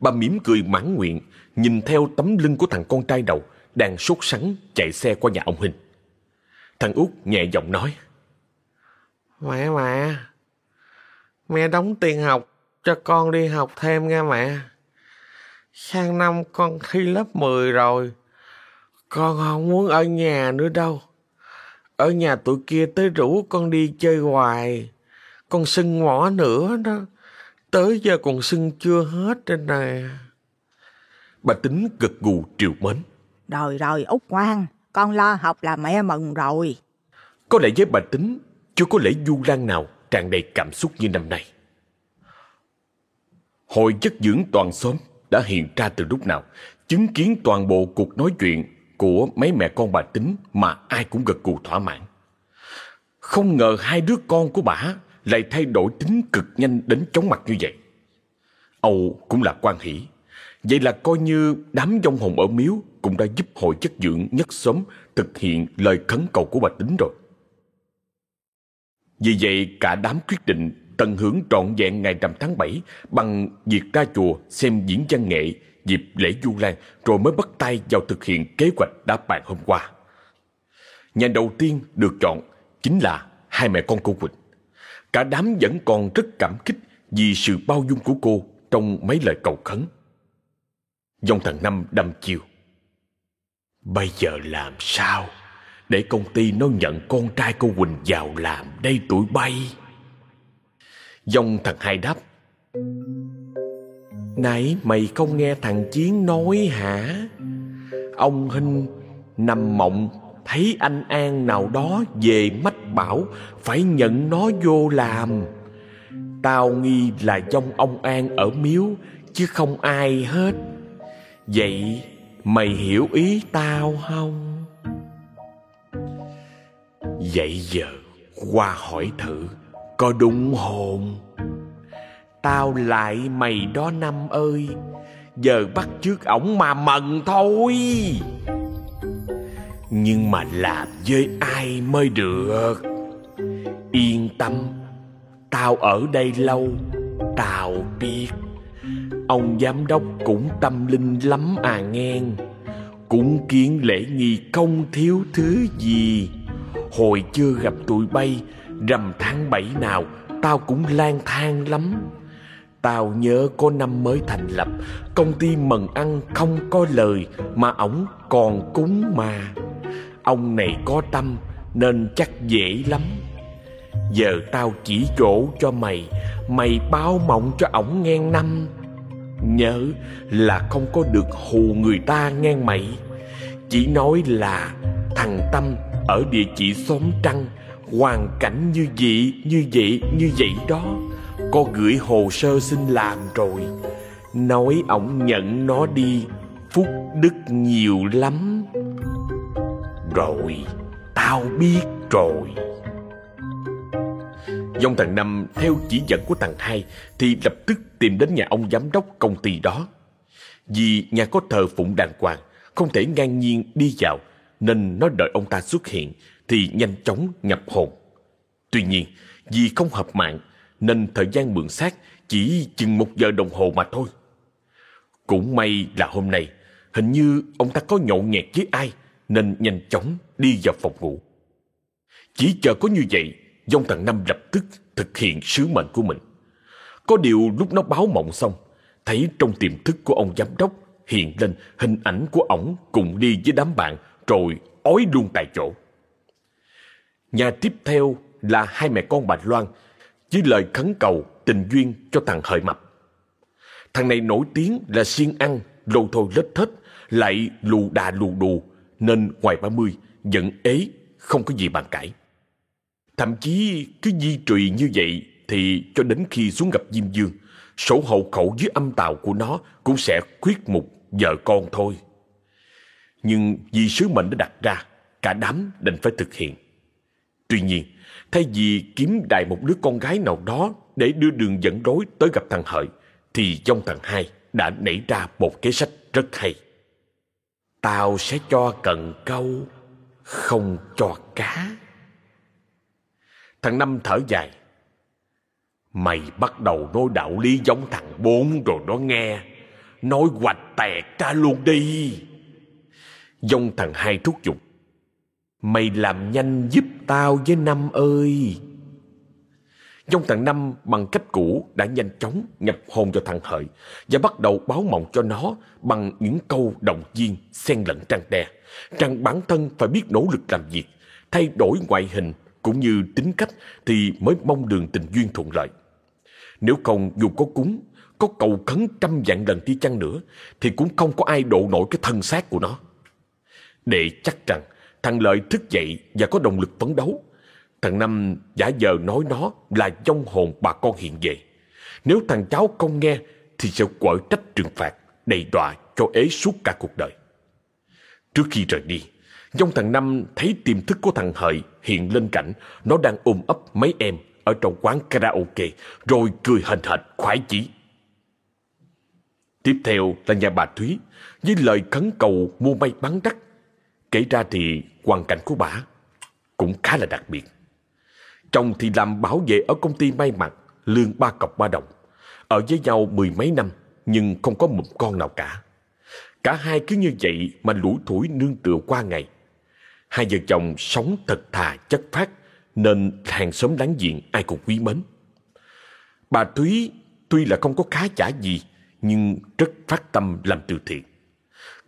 Bà mỉm cười mãn nguyện, nhìn theo tấm lưng của thằng con trai đầu đang sốt sắng chạy xe qua nhà ông Hình. Thằng út nhẹ giọng nói. Mẹ mẹ, mẹ đóng tiền học cho con đi học thêm nha mẹ. Sang năm con thi lớp 10 rồi. Con không muốn ở nhà nữa đâu. Ở nhà tụi kia tới rủ con đi chơi hoài. Con sưng mỏ nữa đó. Tới giờ còn sưng chưa hết trên này. Bà tính gật gù triều mến. Rồi rồi Út ngoan, con lo học là mẹ mừng rồi. Có lẽ với bà tính, chưa có lễ du lan nào tràn đầy cảm xúc như năm nay. Hội chất dưỡng toàn xóm đã hiện ra từ lúc nào, chứng kiến toàn bộ cuộc nói chuyện của mấy mẹ con bà tính mà ai cũng gật cù thỏa mãn. Không ngờ hai đứa con của bà lại thay đổi tính cực nhanh đến chóng mặt như vậy. Âu cũng là quan hỷ. Vậy là coi như đám dông hồn ở miếu cũng đã giúp hội chất dưỡng nhất xóm thực hiện lời khấn cầu của bà tính rồi. Vì vậy cả đám quyết định tận hưởng trọn vẹn ngày rằm tháng 7 bằng việc ra chùa xem diễn văn nghệ dịp lễ Du Lan rồi mới bắt tay vào thực hiện kế hoạch đã bàn hôm qua. Nhà đầu tiên được chọn chính là hai mẹ con cô Quỳnh. Cả đám vẫn còn rất cảm kích vì sự bao dung của cô trong mấy lời cầu khấn. Dòng thằng Năm đâm chiều. Bây giờ làm sao để công ty nó nhận con trai cô Quỳnh vào làm đây tuổi bay? Dòng thằng Hai đáp. Nãy mày không nghe thằng Chiến nói hả? Ông Hinh nằm mộng, thấy anh An nào đó về mách bảo, phải nhận nó vô làm. Tao nghi là trong ông An ở miếu, chứ không ai hết. Vậy mày hiểu ý tao không? Vậy giờ qua hỏi thử có đúng hồn? Tao lại mày đó năm ơi, Giờ bắt trước ổng mà mần thôi. Nhưng mà làm với ai mới được? Yên tâm, Tao ở đây lâu, Tao biết. Ông giám đốc cũng tâm linh lắm à ngang. Cũng kiến lễ nghi không thiếu thứ gì. Hồi chưa gặp tụi bay Rằm tháng bảy nào, Tao cũng lang thang lắm. Tao nhớ có năm mới thành lập, Công ty mần ăn không có lời Mà ổng còn cúng mà. Ông này có tâm Nên chắc dễ lắm. Giờ tao chỉ chỗ cho mày Mày báo mộng cho ổng ngang năm. Nhớ là không có được hù người ta ngang mày. Chỉ nói là thằng Tâm ở địa chỉ xóm trăng Hoàn cảnh như vậy, như vậy, như vậy đó. Có gửi hồ sơ xin làm rồi. Nói ổng nhận nó đi Phúc đức nhiều lắm. Rồi Tao biết rồi. Dòng thằng Năm theo chỉ dẫn của thằng Hai Thì lập tức tìm đến nhà ông giám đốc công ty đó. Vì nhà có thờ phụng đàng hoàng Không thể ngang nhiên đi vào Nên nó đợi ông ta xuất hiện. Thì nhanh chóng nhập hồn Tuy nhiên vì không hợp mạng nên thời gian mượn xác chỉ chừng một giờ đồng hồ mà thôi. Cũng may là hôm nay, hình như ông ta có nhậu nhẹt với ai, nên nhanh chóng đi vào phòng ngủ. Chỉ chờ có như vậy, dông thằng Năm lập tức thực hiện sứ mệnh của mình. Có điều lúc nó báo mộng xong, thấy trong tiềm thức của ông giám đốc hiện lên hình ảnh của ổng cùng đi với đám bạn rồi ói luôn tại chỗ. Nhà tiếp theo là hai mẹ con bà Loan với lời khấn cầu tình duyên cho thằng hợi mập. Thằng này nổi tiếng là siêng ăn, lô thôi lết thết, lại lù đà lù đù, nên ngoài ba mươi vẫn ế, không có gì bàn cãi. Thậm chí cứ di trụy như vậy thì cho đến khi xuống gặp Diêm Dương, sổ hậu khẩu dưới âm tàu của nó cũng sẽ khuyết mục vợ con thôi. Nhưng vì sứ mệnh đã đặt ra, cả đám định phải thực hiện. Tuy nhiên, Thay vì kiếm đại một đứa con gái nào đó để đưa đường dẫn rối tới gặp thằng Hợi, thì trong thằng hai đã nảy ra một kế sách rất hay. Tao sẽ cho cần câu, không cho cá. Thằng Năm thở dài. Mày bắt đầu nói đạo lý giống thằng bốn rồi đó nghe. Nói hoạch tẹt ra luôn đi. Dông thằng hai thúc giục. Mày làm nhanh giúp tao với Năm ơi. Dông thằng Năm bằng cách cũ đã nhanh chóng nhập hồn cho thằng Hợi và bắt đầu báo mộng cho nó bằng những câu động viên xen lẫn trăng đe. Rằng bản thân phải biết nỗ lực làm việc, thay đổi ngoại hình cũng như tính cách thì mới mong đường tình duyên thuận lợi. Nếu không dù có cúng, có cầu khấn trăm vạn lần đi chăng nữa thì cũng không có ai độ nổi cái thân xác của nó. Để chắc rằng Thằng Lợi thức dậy và có động lực phấn đấu. Thằng Năm giả giờ nói nó là dông hồn bà con hiện về. Nếu thằng cháu không nghe thì sẽ quở trách trừng phạt, đầy đọa cho ế suốt cả cuộc đời. Trước khi rời đi, dông thằng Năm thấy tiềm thức của thằng Hợi hiện lên cảnh nó đang ôm ấp mấy em ở trong quán karaoke rồi cười hình hệt khoái chí. Tiếp theo là nhà bà Thúy với lời khấn cầu mua may bán đắt Kể ra thì hoàn cảnh của bà cũng khá là đặc biệt. Chồng thì làm bảo vệ ở công ty may mặc, lương ba cọc ba đồng. Ở với nhau mười mấy năm, nhưng không có một con nào cả. Cả hai cứ như vậy mà lủi thủi nương tựa qua ngày. Hai vợ chồng sống thật thà chất phát, nên hàng xóm láng giềng ai cũng quý mến. Bà Thúy tuy là không có khá giả gì, nhưng rất phát tâm làm từ thiện.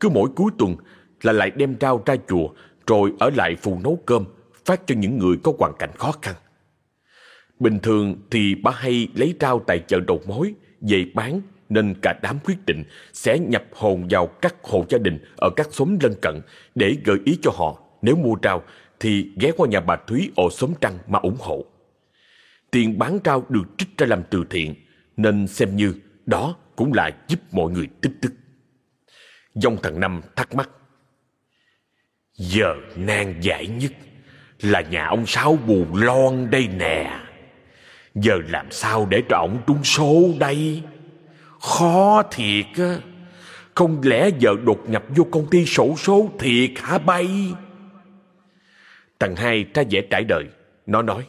Cứ mỗi cuối tuần là lại đem rau ra chùa, rồi ở lại phụ nấu cơm, phát cho những người có hoàn cảnh khó khăn. Bình thường thì bà hay lấy rau tại chợ đầu mối, về bán, nên cả đám quyết định sẽ nhập hồn vào các hộ gia đình ở các xóm lân cận để gợi ý cho họ nếu mua rau thì ghé qua nhà bà Thúy ở xóm trăng mà ủng hộ. Tiền bán rau được trích ra làm từ thiện, nên xem như đó cũng là giúp mọi người tích tức. Dòng thằng Năm thắc mắc. Giờ nan giải nhất là nhà ông Sáu bù lon đây nè. Giờ làm sao để cho ổng trúng số đây? Khó thiệt á. Không lẽ giờ đột nhập vô công ty sổ số thiệt hả bay? Thằng hai ra vẻ trải đời. Nó nói.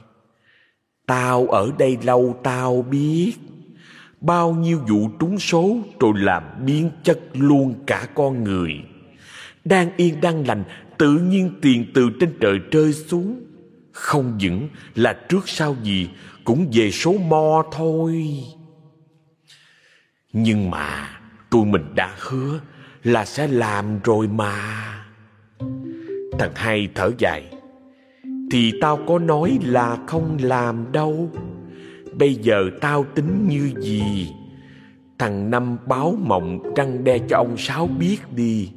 Tao ở đây lâu tao biết. Bao nhiêu vụ trúng số rồi làm biến chất luôn cả con người. Đang yên đang lành tự nhiên tiền từ trên trời rơi xuống. Không những là trước sau gì, cũng về số mo thôi. Nhưng mà tôi mình đã hứa là sẽ làm rồi mà. Thằng hai thở dài. Thì tao có nói là không làm đâu. Bây giờ tao tính như gì? Thằng Năm báo mộng trăng đe cho ông Sáu biết đi.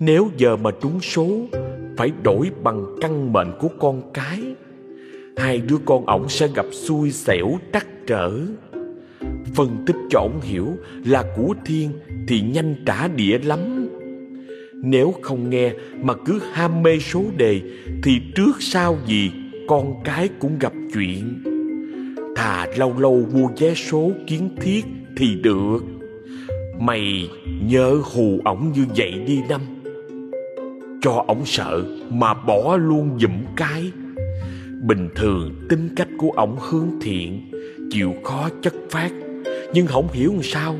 Nếu giờ mà trúng số, phải đổi bằng căn mệnh của con cái. Hai đứa con ổng sẽ gặp xui xẻo trắc trở. Phân tích cho ổng hiểu là của thiên thì nhanh trả đĩa lắm. Nếu không nghe mà cứ ham mê số đề thì trước sau gì con cái cũng gặp chuyện. Thà lâu lâu mua vé số kiến thiết thì được. Mày nhớ hù ổng như vậy đi Năm. Cho ổng sợ mà bỏ luôn dụm cái. Bình thường tính cách của ổng hướng thiện, chịu khó chất phát. Nhưng không hiểu làm sao,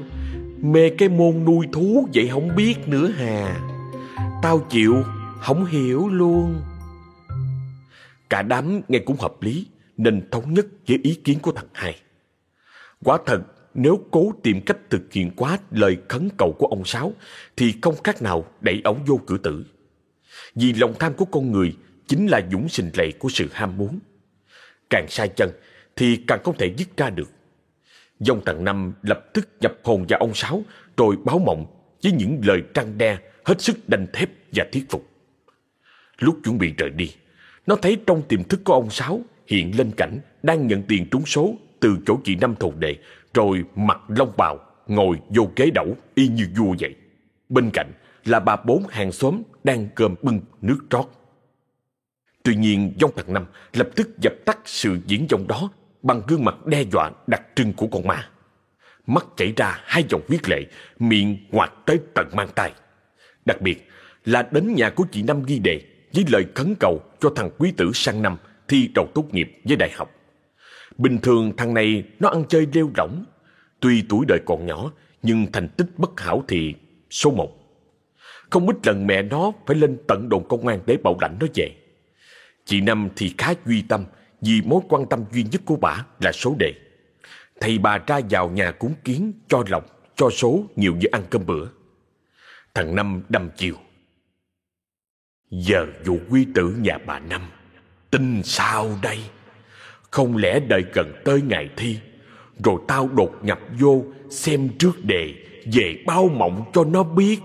mê cái môn nuôi thú vậy không biết nữa hà. Tao chịu, không hiểu luôn. Cả đám nghe cũng hợp lý, nên thống nhất với ý kiến của thằng hai. Quả thật, nếu cố tìm cách thực hiện quá lời khấn cầu của ông Sáu, thì không khác nào đẩy ổng vô cử tử. Vì lòng tham của con người chính là dũng sinh lệ của sự ham muốn. Càng sai chân thì càng không thể dứt ra được. dông thằng Năm lập tức nhập hồn vào ông Sáu rồi báo mộng với những lời trăng đe hết sức đanh thép và thuyết phục. Lúc chuẩn bị rời đi, nó thấy trong tiềm thức của ông Sáu hiện lên cảnh đang nhận tiền trúng số từ chỗ chị Năm thù đệ rồi mặc long bào ngồi vô ghế đẩu y như vua vậy. Bên cạnh là bà bốn hàng xóm đang cơm bưng nước trót. Tuy nhiên, dông thằng Năm lập tức dập tắt sự diễn dòng đó bằng gương mặt đe dọa đặc trưng của con ma. Mắt chảy ra hai dòng huyết lệ, miệng ngoặt tới tận mang tay. Đặc biệt là đến nhà của chị Năm ghi đề với lời khấn cầu cho thằng quý tử sang năm thi đầu tốt nghiệp với đại học. Bình thường thằng này nó ăn chơi lêu lỏng. Tuy tuổi đời còn nhỏ, nhưng thành tích bất hảo thì số một. Không ít lần mẹ nó phải lên tận đồn công an để bảo lãnh nó về. Chị Năm thì khá duy tâm vì mối quan tâm duy nhất của bà là số đề. Thầy bà ra vào nhà cúng kiến cho lòng, cho số nhiều như ăn cơm bữa. Thằng Năm đâm chiều. Giờ vụ quy tử nhà bà Năm, tin sao đây? Không lẽ đợi gần tới ngày thi, rồi tao đột nhập vô xem trước đề về bao mộng cho nó biết.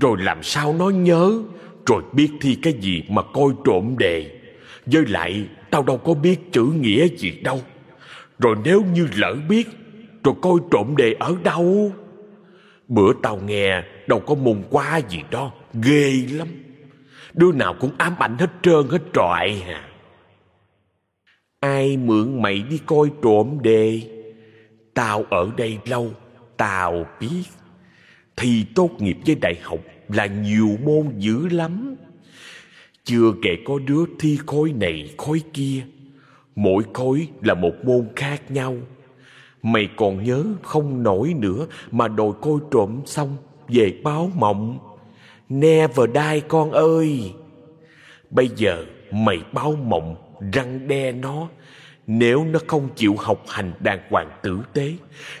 Rồi làm sao nó nhớ, rồi biết thi cái gì mà coi trộm đề. Với lại tao đâu có biết chữ nghĩa gì đâu. Rồi nếu như lỡ biết, rồi coi trộm đề ở đâu? Bữa tao nghe đâu có mùng qua gì đó, ghê lắm. Đứa nào cũng ám ảnh hết trơn hết trọi hà. Ai mượn mày đi coi trộm đề? Tao ở đây lâu, tao biết. Thi tốt nghiệp với đại học là nhiều môn dữ lắm. Chưa kể có đứa thi khối này, khối kia. Mỗi khối là một môn khác nhau. Mày còn nhớ không nổi nữa mà đòi coi trộm xong về báo mộng. Never die con ơi! Bây giờ mày báo mộng, răng đe nó. Nếu nó không chịu học hành đàng hoàng tử tế,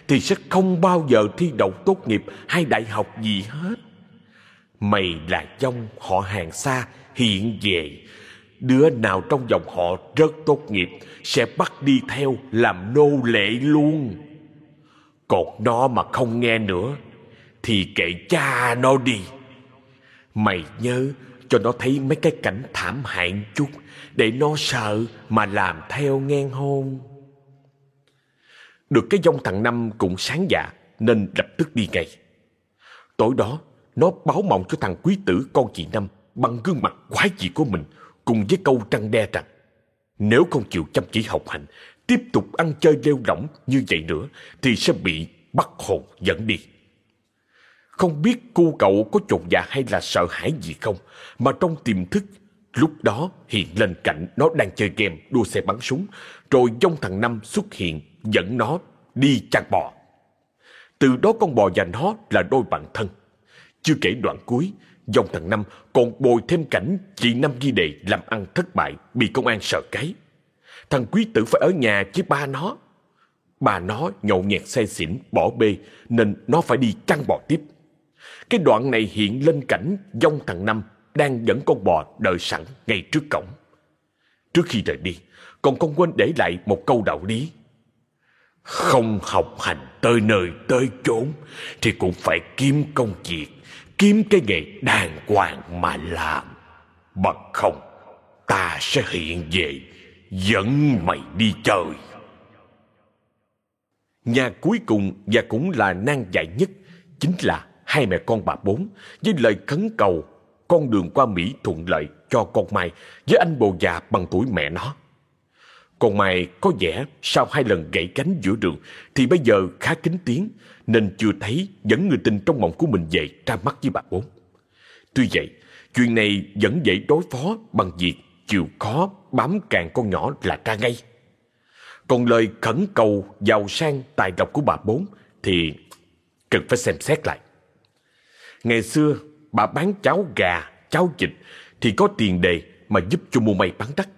thì sẽ không bao giờ thi đậu tốt nghiệp hay đại học gì hết. Mày là trong họ hàng xa hiện về. Đứa nào trong dòng họ rất tốt nghiệp Sẽ bắt đi theo làm nô lệ luôn. Còn nó mà không nghe nữa, Thì kệ cha nó đi. Mày nhớ, cho nó thấy mấy cái cảnh thảm hại chút. Để lo sợ mà làm theo ngang hôn Được cái dông thằng Năm cũng sáng dạ Nên lập tức đi ngay Tối đó Nó báo mộng cho thằng quý tử con chị Năm Bằng gương mặt quái dị của mình cùng với câu trăng đe rằng nếu không chịu chăm chỉ học hành, tiếp tục ăn chơi lêu lỏng như vậy nữa thì sẽ bị bắt hồn dẫn đi. Không biết cu cậu có chột dạ hay là sợ hãi gì không, mà trong tiềm thức, lúc đó hiện lên cảnh nó đang chơi game đua xe bắn súng, rồi dông thằng Năm xuất hiện dẫn nó đi chăn bò. Từ đó con bò và nó là đôi bạn thân. Chưa kể đoạn cuối, Dòng thằng Năm còn bồi thêm cảnh chị Năm ghi đề làm ăn thất bại bị công an sợ cái. Thằng quý tử phải ở nhà với ba nó. Bà nó nhậu nhẹt say xỉn bỏ bê nên nó phải đi chăn bò tiếp. Cái đoạn này hiện lên cảnh dông thằng Năm đang dẫn con bò đợi sẵn ngay trước cổng. Trước khi rời đi, còn con quên để lại một câu đạo lý. Không học hành tới nơi tới chốn thì cũng phải kiếm công việc kiếm cái nghề đàng hoàng mà làm. Bằng không, ta sẽ hiện về dẫn mày đi chơi. Nhà cuối cùng và cũng là nan giải nhất chính là hai mẹ con bà bốn với lời khấn cầu con đường qua Mỹ thuận lợi cho con Mai với anh bồ già bằng tuổi mẹ nó. con Mai có vẻ sau hai lần gãy cánh giữa đường thì bây giờ khá kính tiếng nên chưa thấy dẫn người tình trong mộng của mình về ra mắt với bà bốn. Tuy vậy, chuyện này vẫn dễ đối phó bằng việc chịu khó bám càng con nhỏ là ra ngay. Còn lời khẩn cầu giàu sang tài lộc của bà bốn thì cần phải xem xét lại. Ngày xưa, bà bán cháo gà, cháo vịt thì có tiền đề mà giúp cho mua may bán đắt.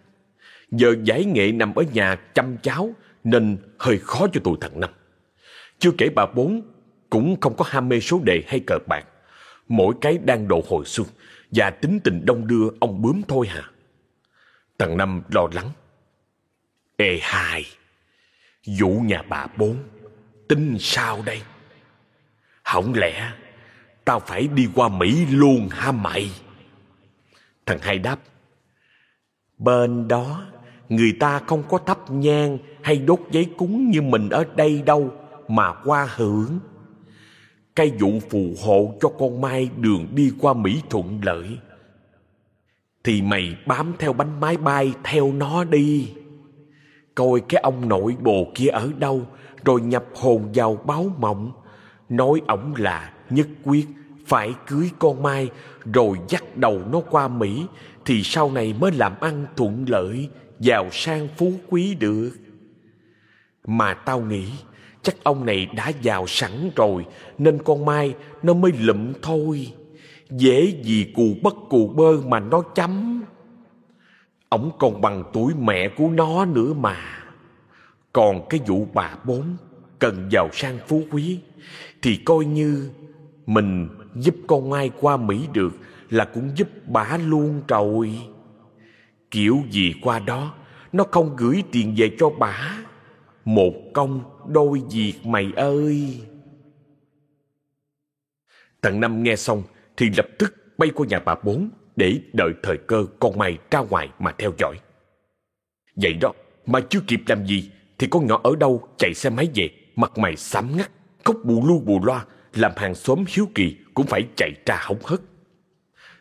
Giờ giải nghệ nằm ở nhà chăm cháu nên hơi khó cho tụi thằng Năm. Chưa kể bà bốn cũng không có ham mê số đề hay cờ bạc. Mỗi cái đang độ hồi xuân và tính tình đông đưa ông bướm thôi hả? Thằng Năm lo lắng. Ê hai, vụ nhà bà bốn, tin sao đây? Không lẽ tao phải đi qua Mỹ luôn hả mày? Thằng hai đáp. Bên đó, người ta không có thắp nhang hay đốt giấy cúng như mình ở đây đâu mà qua hưởng. Cái vụ phù hộ cho con Mai đường đi qua Mỹ thuận lợi. Thì mày bám theo bánh máy bay theo nó đi. Coi cái ông nội bồ kia ở đâu rồi nhập hồn vào báo mộng. Nói ổng là nhất quyết phải cưới con Mai rồi dắt đầu nó qua Mỹ thì sau này mới làm ăn thuận lợi, giàu sang phú quý được. Mà tao nghĩ Chắc ông này đã giàu sẵn rồi Nên con Mai nó mới lụm thôi. Dễ gì cù bất cù bơ mà nó chấm. Ông còn bằng tuổi mẹ của nó nữa mà. Còn cái vụ bà bốn Cần giàu sang phú quý Thì coi như mình giúp con Mai qua Mỹ được Là cũng giúp bà luôn rồi. Kiểu gì qua đó, Nó không gửi tiền về cho bà. Một công đôi việc mày ơi. Thằng Năm nghe xong Thì lập tức bay qua nhà bà bốn Để đợi thời cơ con mày ra ngoài mà theo dõi. Vậy đó, Mà chưa kịp làm gì Thì con nhỏ ở đâu chạy xe máy về, Mặt mày xám ngắt, Khóc bù lu bù loa làm hàng xóm hiếu kỳ Cũng phải chạy ra hóng hớt.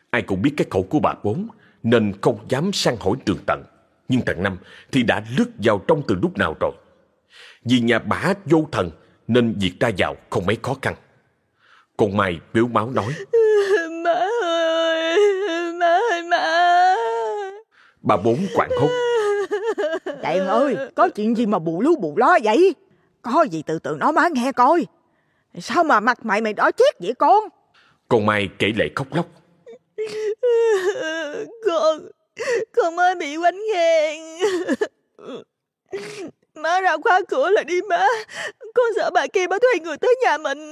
Ai cũng biết cái khẩu của bà bốn Nên không dám sang hỏi tường tận. Nhưng thằng Năm thì đã lướt vào trong từ lúc nào rồi. Vì nhà bả vô thần Nên việc ra vào không mấy khó khăn. Con Mai biểu máu nói Má ơi Má ơi má. Bà bốn quảng hốt. Đèn ơi, có chuyện gì mà bù lu bù lo vậy? Có gì từ từ nói má nghe coi. Sao mà mặt mày mày đỏ chét vậy con? Con Mai kể lệ khóc lóc. con, con mới bị quánh ghen. Má ra khóa cửa là đi má. Con sợ bà kia bà thuê người tới nhà mình.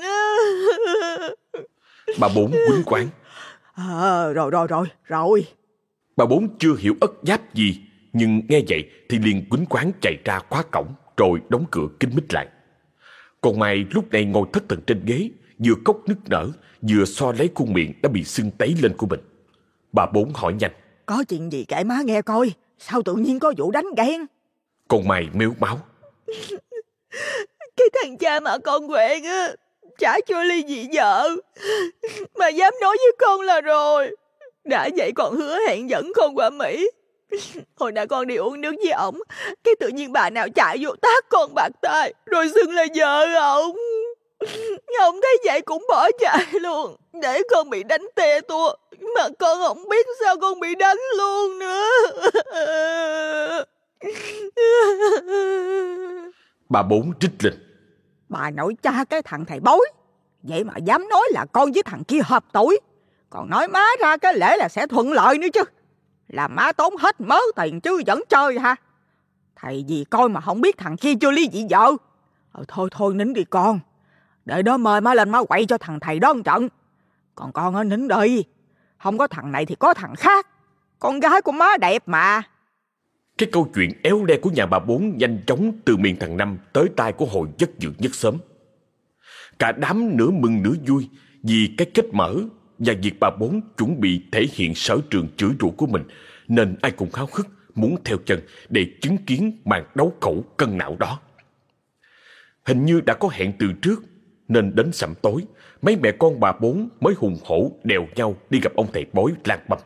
Bà bốn quýnh quán. À, rồi rồi rồi, rồi. Bà bốn chưa hiểu ất giáp gì, nhưng nghe vậy thì liền quýnh quán chạy ra khóa cổng, rồi đóng cửa kín mít lại. Còn Mai lúc này ngồi thất thần trên ghế, vừa cốc nức nở, vừa so lấy khuôn miệng đã bị sưng tấy lên của mình. Bà bốn hỏi nhanh. Có chuyện gì kể má nghe coi, sao tự nhiên có vụ đánh ghen? Con Mai mếu máu. Cái thằng cha mà con quen á, chả cho ly dị vợ. Mà dám nói với con là rồi. Đã vậy còn hứa hẹn dẫn con qua Mỹ. Hồi nãy con đi uống nước với ổng, cái tự nhiên bà nào chạy vô tác con bạc tay, rồi xưng là vợ ổng. Ông thấy vậy cũng bỏ chạy luôn, để con bị đánh te tua. Mà con không biết sao con bị đánh luôn nữa. Bà bốn trích lên. Bà nội cha cái thằng thầy bối. Vậy mà dám nói là con với thằng kia hợp tuổi. Còn nói má ra cái lễ là sẽ thuận lợi nữa chứ. Là má tốn hết mớ tiền chứ vẫn chơi ha. Thầy gì coi mà không biết thằng kia chưa ly dị vợ. Ờ, thôi thôi nín đi con. Để đó mời má lên má quậy cho thằng thầy đó một trận. Còn con ở nín đi. Không có thằng này thì có thằng khác. Con gái của má đẹp mà. Cái câu chuyện éo le của nhà bà bốn nhanh chóng từ miệng thằng Năm tới tai của hội chất dược nhất sớm. Cả đám nửa mừng nửa vui vì cái kết mở và việc bà bốn chuẩn bị thể hiện sở trường chửi rủa của mình nên ai cũng háo hức muốn theo chân để chứng kiến màn đấu khẩu cân não đó. Hình như đã có hẹn từ trước nên đến sẩm tối mấy mẹ con bà bốn mới hùng hổ đèo nhau đi gặp ông thầy bói lang bầm.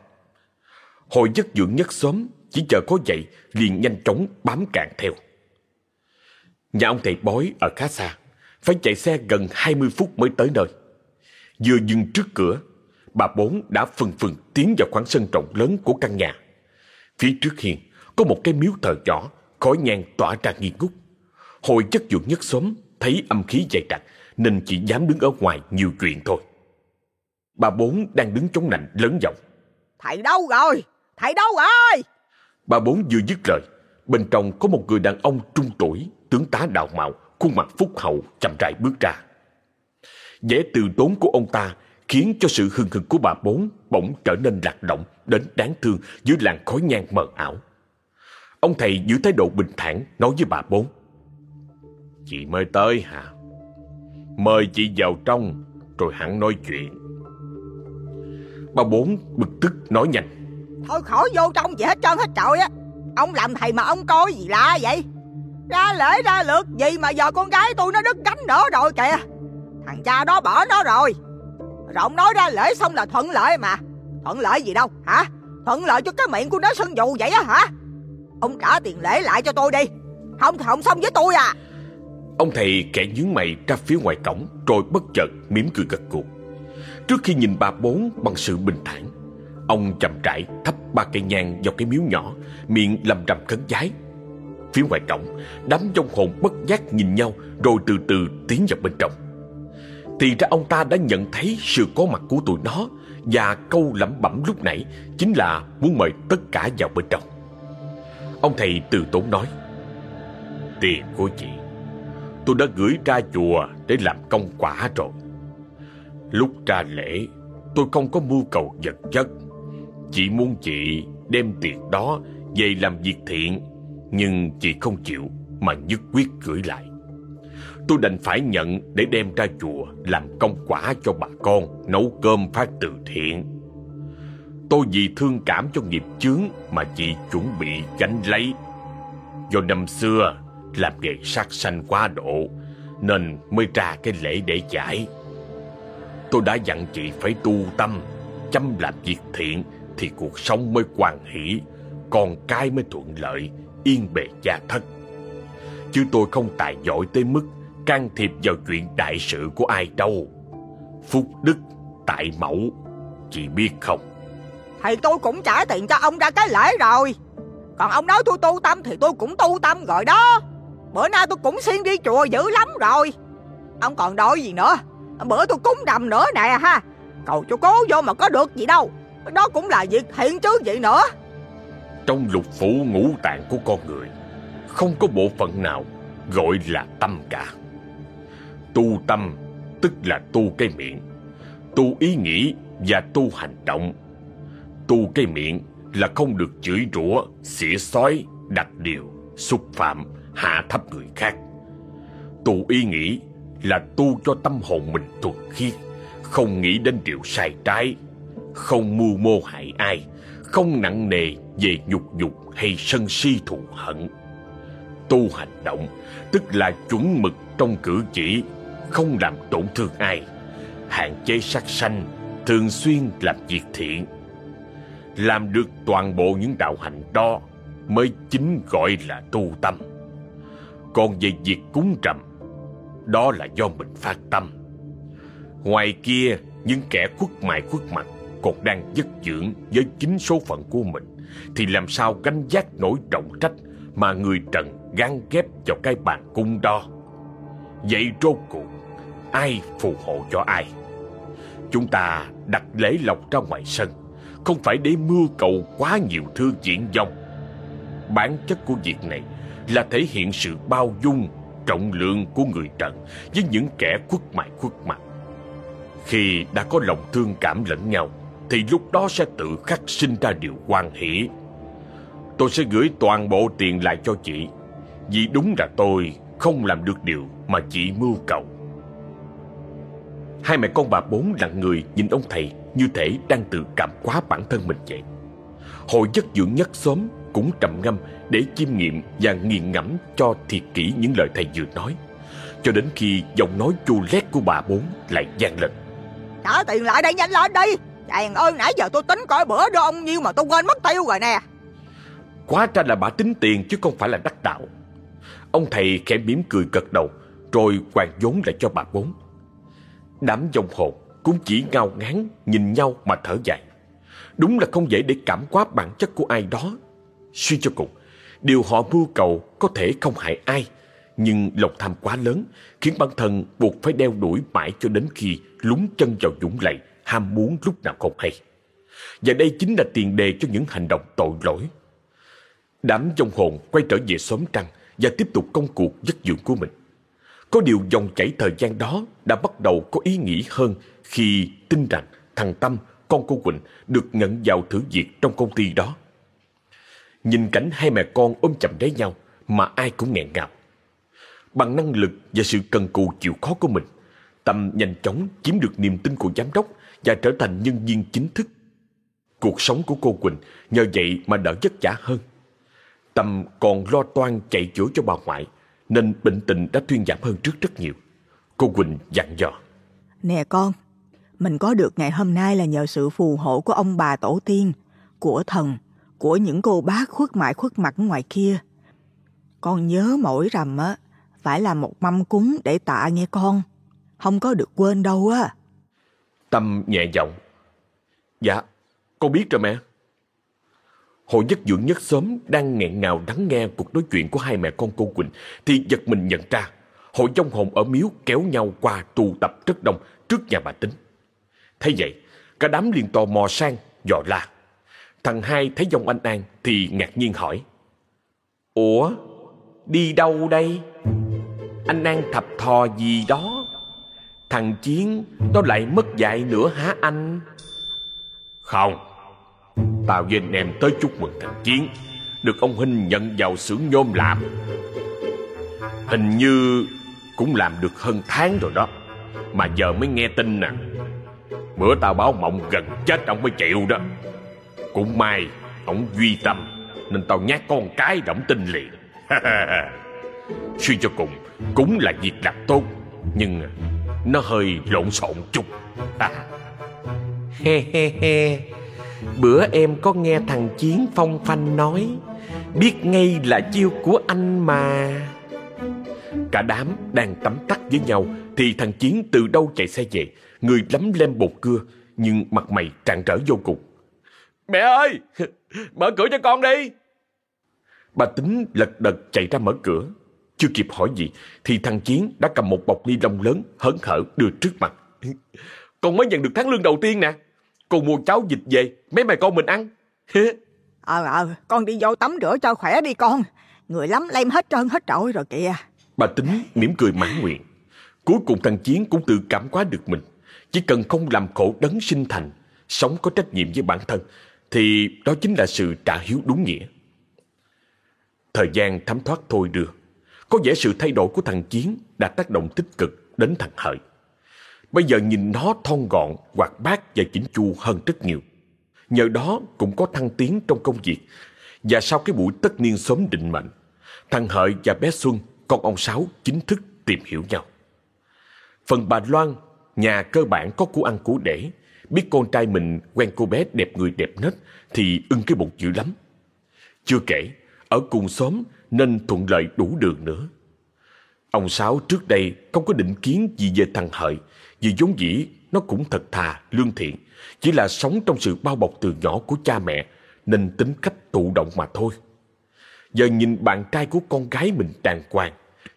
Hội giấc dưỡng nhất xóm chỉ chờ có dậy liền nhanh chóng bám cạn theo. Nhà ông thầy bói ở khá xa, phải chạy xe gần 20 phút mới tới nơi. Vừa dừng trước cửa, bà bốn đã phần phần tiến vào khoảng sân rộng lớn của căn nhà. Phía trước hiên có một cái miếu thờ nhỏ, khói nhang tỏa ra nghi ngút. Hội chất dưỡng nhất xóm thấy âm khí dày đặc nên chỉ dám đứng ở ngoài nhiều chuyện thôi. Bà bốn đang đứng chống nạnh lớn giọng. Thầy đâu rồi? Thầy đâu rồi? Bà bốn vừa dứt lời, bên trong có một người đàn ông trung tuổi, tướng tá đạo mạo, khuôn mặt phúc hậu chậm rãi bước ra. vẻ từ tốn của ông ta khiến cho sự hưng hực của bà bốn bỗng trở nên lạc động đến đáng thương dưới làn khói nhang mờ ảo. Ông thầy giữ thái độ bình thản nói với bà bốn. Chị mới tới hả? Mời chị vào trong, rồi hẳn nói chuyện. Bà bốn bực tức nói nhanh. Thôi khỏi vô trong gì hết trơn hết trọi á Ông làm thầy mà ông coi gì lạ vậy Ra lễ, ra lượt, gì mà giờ con gái tôi nó đứt gánh nữa rồi kìa Thằng cha đó bỏ nó rồi Rộng nói ra lễ xong là thuận lợi mà. Thuận lợi gì đâu, hả? Thuận lợi cho cái miệng của nó sân dù vậy á, hả? Ông trả tiền lễ lại cho tôi đi. Không thì không xong với tôi à. Ông thầy kẻ nhướng mày ra phía ngoài cổng Rồi bất chợt, mỉm cười gật gù. Trước khi nhìn bà bốn bằng sự bình thản, Ông chậm rãi thắp ba cây nhang vào cái miếu nhỏ, Miệng lầm rầm khấn giái. Phía ngoài cổng, Đám trong hồn bất giác nhìn nhau, Rồi từ từ tiến vào bên trong. Thì ra ông ta đã nhận thấy sự có mặt của tụi nó, Và câu lẩm bẩm lúc nãy Chính là muốn mời tất cả vào bên trong. Ông thầy từ tốn nói, Tiền của chị, Tôi đã gửi ra chùa để làm công quả rồi. Lúc ra lễ, Tôi không có mưu cầu vật chất. Chị muốn chị đem tiền đó về làm việc thiện, Nhưng chị không chịu mà nhất quyết gửi lại. Tôi đành phải nhận để đem ra chùa làm công quả cho bà con, Nấu cơm phát từ thiện. Tôi vì thương cảm cho nghiệp chướng mà chị chuẩn bị gánh lấy. Do năm xưa làm nghề sát sanh quá độ, Nên mới ra cái lễ để giải. Tôi đã dặn chị phải tu tâm, Chăm làm việc thiện Thì cuộc sống mới hoàn hỷ, Con cái mới thuận lợi, Yên bề gia thất. Chứ tôi không tài giỏi tới mức Can thiệp vào chuyện đại sự của ai đâu Phúc đức tại mẫu Chị biết không Thì tôi cũng trả tiền cho ông ra cái lễ rồi Còn ông nói tôi tu tâm thì tôi cũng tu tâm rồi đó. Bữa nay tôi cũng xuyên đi chùa dữ lắm rồi. Ông còn đòi gì nữa? Bữa tôi cúng đầm nữa nè ha. Cầu cho cố vô mà có được gì đâu. Đó cũng là việc thiện chứ gì nữa. Trong lục phủ ngũ tạng của con người, không có bộ phận nào gọi là tâm cả. Tu tâm tức là tu cái miệng, tu ý nghĩ và tu hành động. Tu cái miệng là không được chửi rủa, xỉa xói, đặt điều, xúc phạm, hạ thấp người khác. Tu ý nghĩ là tu cho tâm hồn mình thuần khiết, không nghĩ đến điều sai trái, không mưu mô hại ai, không nặng nề về nhục dục hay sân si thù hận. Tu hành động tức là chuẩn mực trong cử chỉ, không làm tổn thương ai, hạn chế sát sanh, thường xuyên làm việc thiện. Làm được toàn bộ những đạo hạnh đó mới chính gọi là tu tâm. Còn về việc cúng trầm, đó là do mình phát tâm. Ngoài kia, những kẻ khuất mại khuất mặt còn đang dứt dưỡng với chính số phận của mình, thì làm sao gánh giác nổi trọng trách mà người trần gắn ghép vào cái bàn cung đo. Vậy rốt cuộc, ai phù hộ cho ai? Chúng ta đặt lễ lộc ra ngoài sân, không phải để mưu cầu quá nhiều thư diễn dông. Bản chất của việc này là thể hiện sự bao dung, trọng lượng của người trần với những kẻ khuất mại khuất mặt. Khi đã có lòng thương cảm lẫn nhau, thì lúc đó sẽ tự khắc sinh ra điều quan hỷ. Tôi sẽ gửi toàn bộ tiền lại cho chị, vì đúng là tôi không làm được điều mà chị mưu cầu. Hai mẹ con bà bốn lặng người nhìn ông thầy như thể đang tự cảm quá bản thân mình vậy. Hội chất dưỡng nhất xóm cũng trầm ngâm để chiêm nghiệm và nghiền ngẫm cho thiệt kỹ những lời thầy vừa nói. Cho đến khi giọng nói chua lét của bà bốn lại vang lên. Trả tiền lại đây nhanh lên đi. Chàng ơi nãy giờ tôi tính coi bữa đưa ông nhiêu mà tôi quên mất tiêu rồi nè. Quá ra là bà tính tiền chứ không phải là đắc đạo. Ông thầy khẽ mỉm cười gật đầu rồi quàng vốn lại cho bà bốn. Đám dòng hồn cũng chỉ ngao ngán nhìn nhau mà thở dài. Đúng là không dễ để cảm quá bản chất của ai đó. Suy cho cùng, điều họ mưu cầu có thể không hại ai, nhưng lòng tham quá lớn khiến bản thân buộc phải đeo đuổi mãi cho đến khi lún chân vào dũng lầy, ham muốn lúc nào không hay. Và đây chính là tiền đề cho những hành động tội lỗi. Đám dòng hồn quay trở về xóm trăng và tiếp tục công cuộc giấc dưỡng của mình. Có điều dòng chảy thời gian đó đã bắt đầu có ý nghĩa hơn khi tin rằng thằng Tâm, con cô Quỳnh, được nhận vào thử việc trong công ty đó. Nhìn cảnh hai mẹ con ôm chầm lấy nhau mà ai cũng nghẹn ngào. Bằng năng lực và sự cần cù chịu khó của mình, Tâm nhanh chóng chiếm được niềm tin của giám đốc và trở thành nhân viên chính thức. Cuộc sống của cô Quỳnh nhờ vậy mà đỡ vất vả hơn. Tâm còn lo toan chạy chữa cho bà ngoại, nên bệnh tình đã thuyên giảm hơn trước rất nhiều. Cô Quỳnh dặn dò. Nè con, mình có được ngày hôm nay là nhờ sự phù hộ của ông bà tổ tiên, của thần, của những cô bác khuất mại khuất mặt ngoài kia. Con nhớ mỗi rằm á, phải làm một mâm cúng để tạ nghe con. Không có được quên đâu á. Tâm nhẹ giọng. Dạ, con biết rồi mẹ. Hồ nhất dưỡng nhất sớm đang nghẹn ngào lắng nghe cuộc nói chuyện của hai mẹ con cô Quỳnh thì giật mình nhận ra hội trong hồn ở miếu kéo nhau qua tụ tập rất đông trước nhà bà Tính. Thấy vậy, cả đám liền tò mò sang, dò la. Thằng hai thấy dòng anh An thì ngạc nhiên hỏi. Ủa, đi đâu đây? Anh An thập thò gì đó? Thằng Chiến nó lại mất dạy nữa hả anh? Không, Tao với anh em tới chúc mừng thằng Chiến. Được ông Hinh nhận vào xưởng nhôm làm. Hình như cũng làm được hơn tháng rồi đó. Mà giờ mới nghe tin nè. Bữa tao báo mộng gần chết ông mới chịu đó. Cũng may, Ông duy tâm, Nên tao nhát con cái động tin liền. Suy cho cùng, Cũng là việc làm tốt, Nhưng Nó hơi lộn xộn chút. He he he. Bữa em có nghe thằng Chiến phong phanh nói, Biết ngay là chiêu của anh mà Cả đám đang tắm tắt với nhau, Thì thằng Chiến từ đâu chạy xe về Người lắm lem bột cưa, Nhưng mặt mày tràn trở vô cùng Mẹ ơi, Mở cửa cho con đi Bà tính lật đật chạy ra mở cửa. Chưa kịp hỏi gì, thì thằng Chiến đã cầm một bọc ni lông lớn, hớn hở đưa trước mặt. Con mới nhận được tháng lương đầu tiên nè. Con mua cháo dịch về, mấy mày con mình ăn. ờ ờ, con đi vô tắm rửa cho khỏe đi con. Người lắm lem hết trơn hết trội rồi kìa. Bà tính mỉm cười mãn nguyện. Cuối cùng thằng Chiến cũng tự cảm hóa được mình. Chỉ cần không làm khổ đấng sinh thành, sống có trách nhiệm với bản thân, thì đó chính là sự trả hiếu đúng nghĩa. Thời gian thấm thoát thôi đưa. Có vẻ sự thay đổi của thằng Chiến đã tác động tích cực đến thằng Hợi. Bây giờ nhìn nó thon gọn, hoạt bát và chỉnh chu hơn rất nhiều. Nhờ đó cũng có thăng tiến trong công việc. Và sau cái buổi tất niên sớm định mệnh, thằng Hợi và bé Xuân, con ông Sáu chính thức tìm hiểu nhau. Phần bà Loan, nhà cơ bản có củ ăn củ để, biết con trai mình quen cô bé đẹp người đẹp nết thì ưng cái bụng dữ lắm. Chưa kể, ở cùng xóm nên thuận lợi đủ đường nữa. Ông Sáu trước đây không có định kiến gì về thằng Hợi, vì vốn dĩ nó cũng thật thà, lương thiện, chỉ là sống trong sự bao bọc từ nhỏ của cha mẹ, nên tính cách thụ động mà thôi. Giờ nhìn bạn trai của con gái mình đàng hoàng,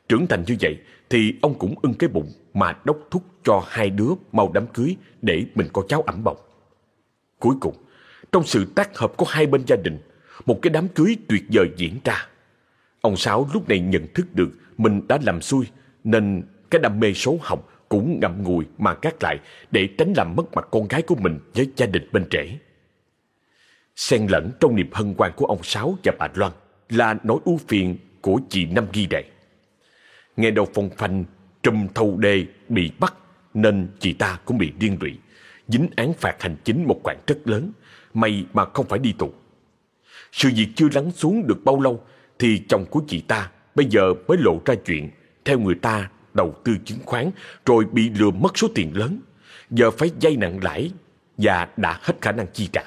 trưởng thành như vậy thì ông cũng ưng cái bụng mà đốc thúc cho hai đứa mau đám cưới để mình có cháu ẩm bồng. Cuối cùng, trong sự tác hợp của hai bên gia đình, một cái đám cưới tuyệt vời diễn ra. Ông Sáu lúc này nhận thức được mình đã làm xui, nên cái đam mê số học cũng ngậm ngùi mà gác lại để tránh làm mất mặt con gái của mình với gia đình bên trẻ. Xen lẫn trong niềm hân hoan của ông Sáu và bà Loan là nỗi ưu phiền của chị Năm Ghi Đệ. Nghe đầu phong phanh trùm thâu đê bị bắt nên chị ta cũng bị điên lụy, dính án phạt hành chính một khoản rất lớn, may mà không phải đi tù. Sự việc chưa lắng xuống được bao lâu thì chồng của chị ta bây giờ mới lộ ra chuyện theo người ta đầu tư chứng khoán rồi bị lừa mất số tiền lớn, giờ phải dây nặng lãi và đã hết khả năng chi trả.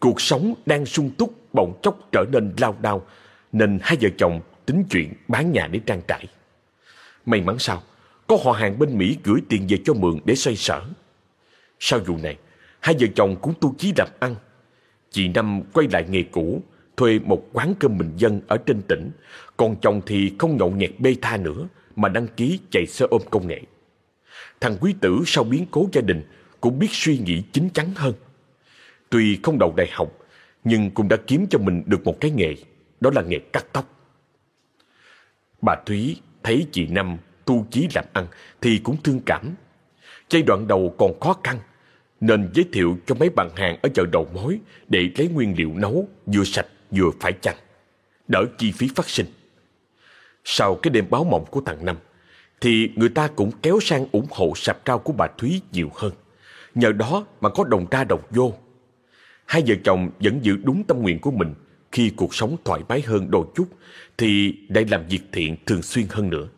Cuộc sống đang sung túc bỗng chốc trở nên lao đao nên hai vợ chồng tính chuyện bán nhà để trang trải. May mắn sao, có họ hàng bên Mỹ gửi tiền về cho mượn để xoay sở. Sau vụ này, hai vợ chồng cũng tu chí làm ăn. Chị Năm quay lại nghề cũ, thuê một quán cơm bình dân ở trên tỉnh, còn chồng thì không nhậu nhẹt bê tha nữa mà đăng ký chạy xe ôm công nghệ. Thằng quý tử sau biến cố gia đình cũng biết suy nghĩ chính chắn hơn. Tuy không đầu đại học, nhưng cũng đã kiếm cho mình được một cái nghề, đó là nghề cắt tóc. Bà Thúy thấy chị Năm tu chí làm ăn thì cũng thương cảm. Giai đoạn đầu còn khó khăn, nên giới thiệu cho mấy bạn hàng ở chợ đầu mối để lấy nguyên liệu nấu vừa sạch vừa phải chăng, đỡ chi phí phát sinh. Sau cái đêm báo mộng của thằng Năm, thì người ta cũng kéo sang ủng hộ sạp rau của bà Thúy nhiều hơn. Nhờ đó mà có đồng ra đồng vô. Hai vợ chồng vẫn giữ đúng tâm nguyện của mình khi cuộc sống thoải mái hơn đôi chút thì lại làm việc thiện thường xuyên hơn nữa.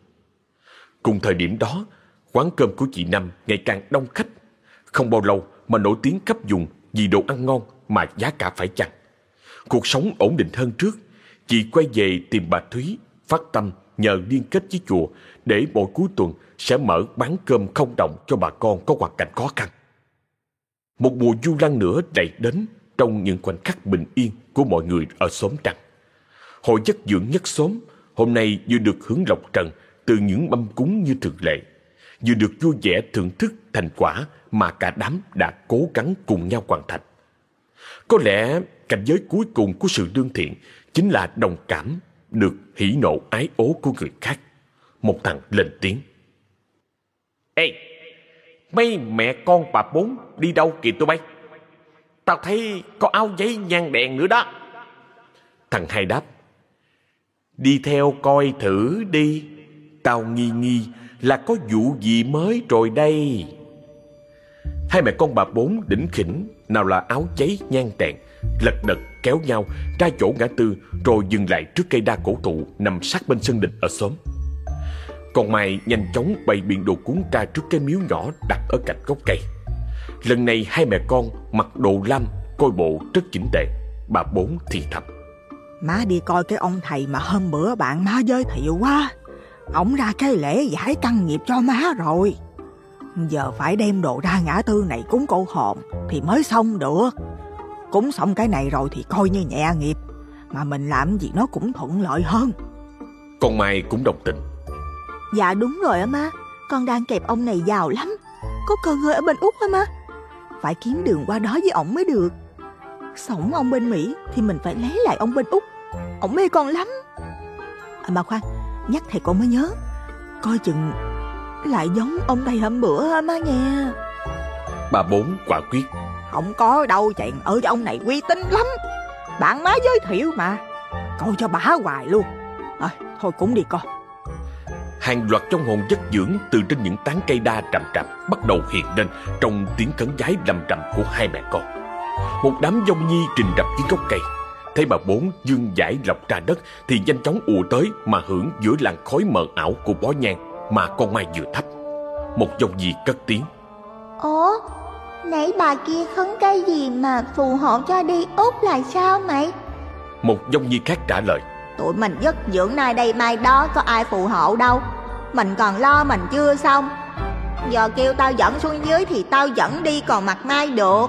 Cùng thời điểm đó, quán cơm của chị Năm ngày càng đông khách. Không bao lâu mà nổi tiếng khắp vùng vì đồ ăn ngon mà giá cả phải chăng. Cuộc sống ổn định hơn trước, chị quay về tìm bà Thúy, phát tâm nhờ liên kết với chùa để mỗi cuối tuần sẽ mở bán cơm không đồng cho bà con có hoàn cảnh khó khăn. Một mùa du lăng nữa đầy đến trong những khoảnh khắc bình yên của mọi người ở xóm Trăng. Hội chất dưỡng nhất xóm hôm nay vừa được hưởng lộc trần từ những mâm cúng như thường lệ, vừa được vui vẻ thưởng thức thành quả mà cả đám đã cố gắng cùng nhau hoàn thành. Có lẽ cảnh giới cuối cùng của sự lương thiện chính là đồng cảm được hỉ nộ ái ố của người khác. Một thằng lên tiếng. Ê, mấy mẹ con bà bốn đi đâu kìa tụi bay? Tao thấy có áo giấy nhang đèn nữa đó. Thằng hai đáp. Đi theo coi thử đi. Tao nghi nghi là có vụ gì mới rồi đây. Hai mẹ con bà bốn đỉnh khỉnh, nào là áo cháy nhang đèn, lật đật kéo nhau ra chỗ ngã tư rồi dừng lại trước cây đa cổ thụ nằm sát bên sân đình ở xóm. Còn Mai nhanh chóng bày biện đồ cúng ra trước cái miếu nhỏ đặt ở cạnh gốc cây. Lần này hai mẹ con mặc đồ lam, coi bộ rất chỉnh tề. Bà bốn thì thầm. Má đi coi cái ông thầy mà hôm bữa bạn má giới thiệu quá. Ông ra cái lễ giải căn nghiệp cho má rồi. Giờ phải đem đồ ra ngã tư này cúng cô hồn thì mới xong được. Cúng xong cái này rồi thì coi như nhẹ nghiệp. Mà mình làm gì nó cũng thuận lợi hơn. Con Mai cũng đồng tình. Dạ đúng rồi á má. Con đang kẹp ông này giàu lắm. Có cơ ngơi ở bên Úc á má? Phải kiếm đường qua đó với ổng mới được. Sống ông bên Mỹ Thì mình phải lấy lại ông bên Úc. Ổng mê con lắm. À, Mà khoan Nhắc thầy con mới nhớ. Coi chừng lại giống ông thầy hôm bữa á má nghe Bà bốn quả quyết Không có đâu chàng ở ông này uy tín lắm Bạn má giới thiệu mà Coi cho bả hoài luôn à, Thôi cũng đi con Hàng loạt trong hồn chất dưỡng từ trên những tán cây đa trầm trầm bắt đầu hiện lên trong tiếng cấn giái lầm trầm của hai mẹ con. Một đám dông nhi trình đập dưới gốc cây. Thấy bà bốn dương giải lọc ra đất thì nhanh chóng ùa tới mà hưởng giữa làn khói mờ ảo của bó nhang mà con mai vừa thắp. Một dông nhi cất tiếng. Ủa, nãy bà kia khấn cái gì mà phù hộ cho đi Úc là sao mày? Một dông nhi khác trả lời. Tụi mình dứt dưỡng nay đây mai đó có ai phù hộ đâu Mình còn lo mình chưa xong Giờ kêu tao dẫn xuống dưới thì tao dẫn đi còn mặt mai được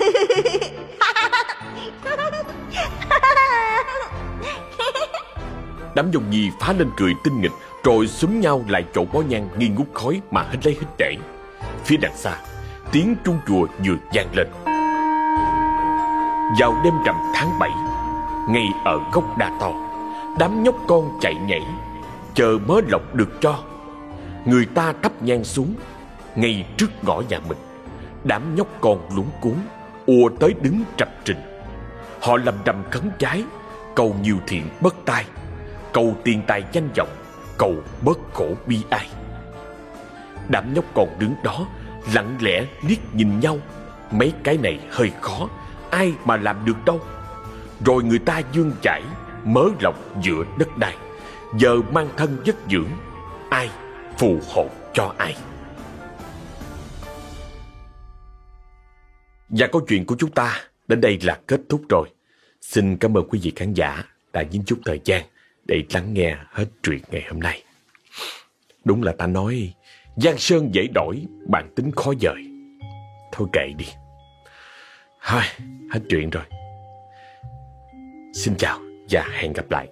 Đám dông nhi phá lên cười tinh nghịch rồi xúm nhau lại chỗ bó nhang nghi ngút khói mà hít lấy hít để. Phía đằng xa, tiếng chuông chùa vừa vang lên. Vào đêm rằm tháng 7, ngay ở gốc đa to, đám nhóc con chạy nhảy, chờ mớ lộc được cho. Người ta thắp nhang xuống, ngay trước ngõ nhà mình. Đám nhóc con lúng cuốn, ùa tới đứng trập trình. Họ lầm đầm khấn trái, cầu nhiều thiện bất tai, cầu tiền tài danh vọng, cầu bớt khổ bi ai. Đám nhóc con đứng đó, lặng lẽ liếc nhìn nhau. Mấy cái này hơi khó, ai mà làm được đâu. Rồi người ta dương chảy mớ lọc giữa đất đai. Giờ mang thân giấc dưỡng, ai phù hộ cho ai. Và câu chuyện của chúng ta đến đây là kết thúc rồi. Xin cảm ơn quý vị khán giả đã dành chút thời gian để lắng nghe hết truyện ngày hôm nay. Đúng là ta nói, Giang Sơn dễ đổi, bản tính khó dời. Thôi kệ đi. Thôi, hết chuyện rồi. Xin chào và hẹn gặp lại.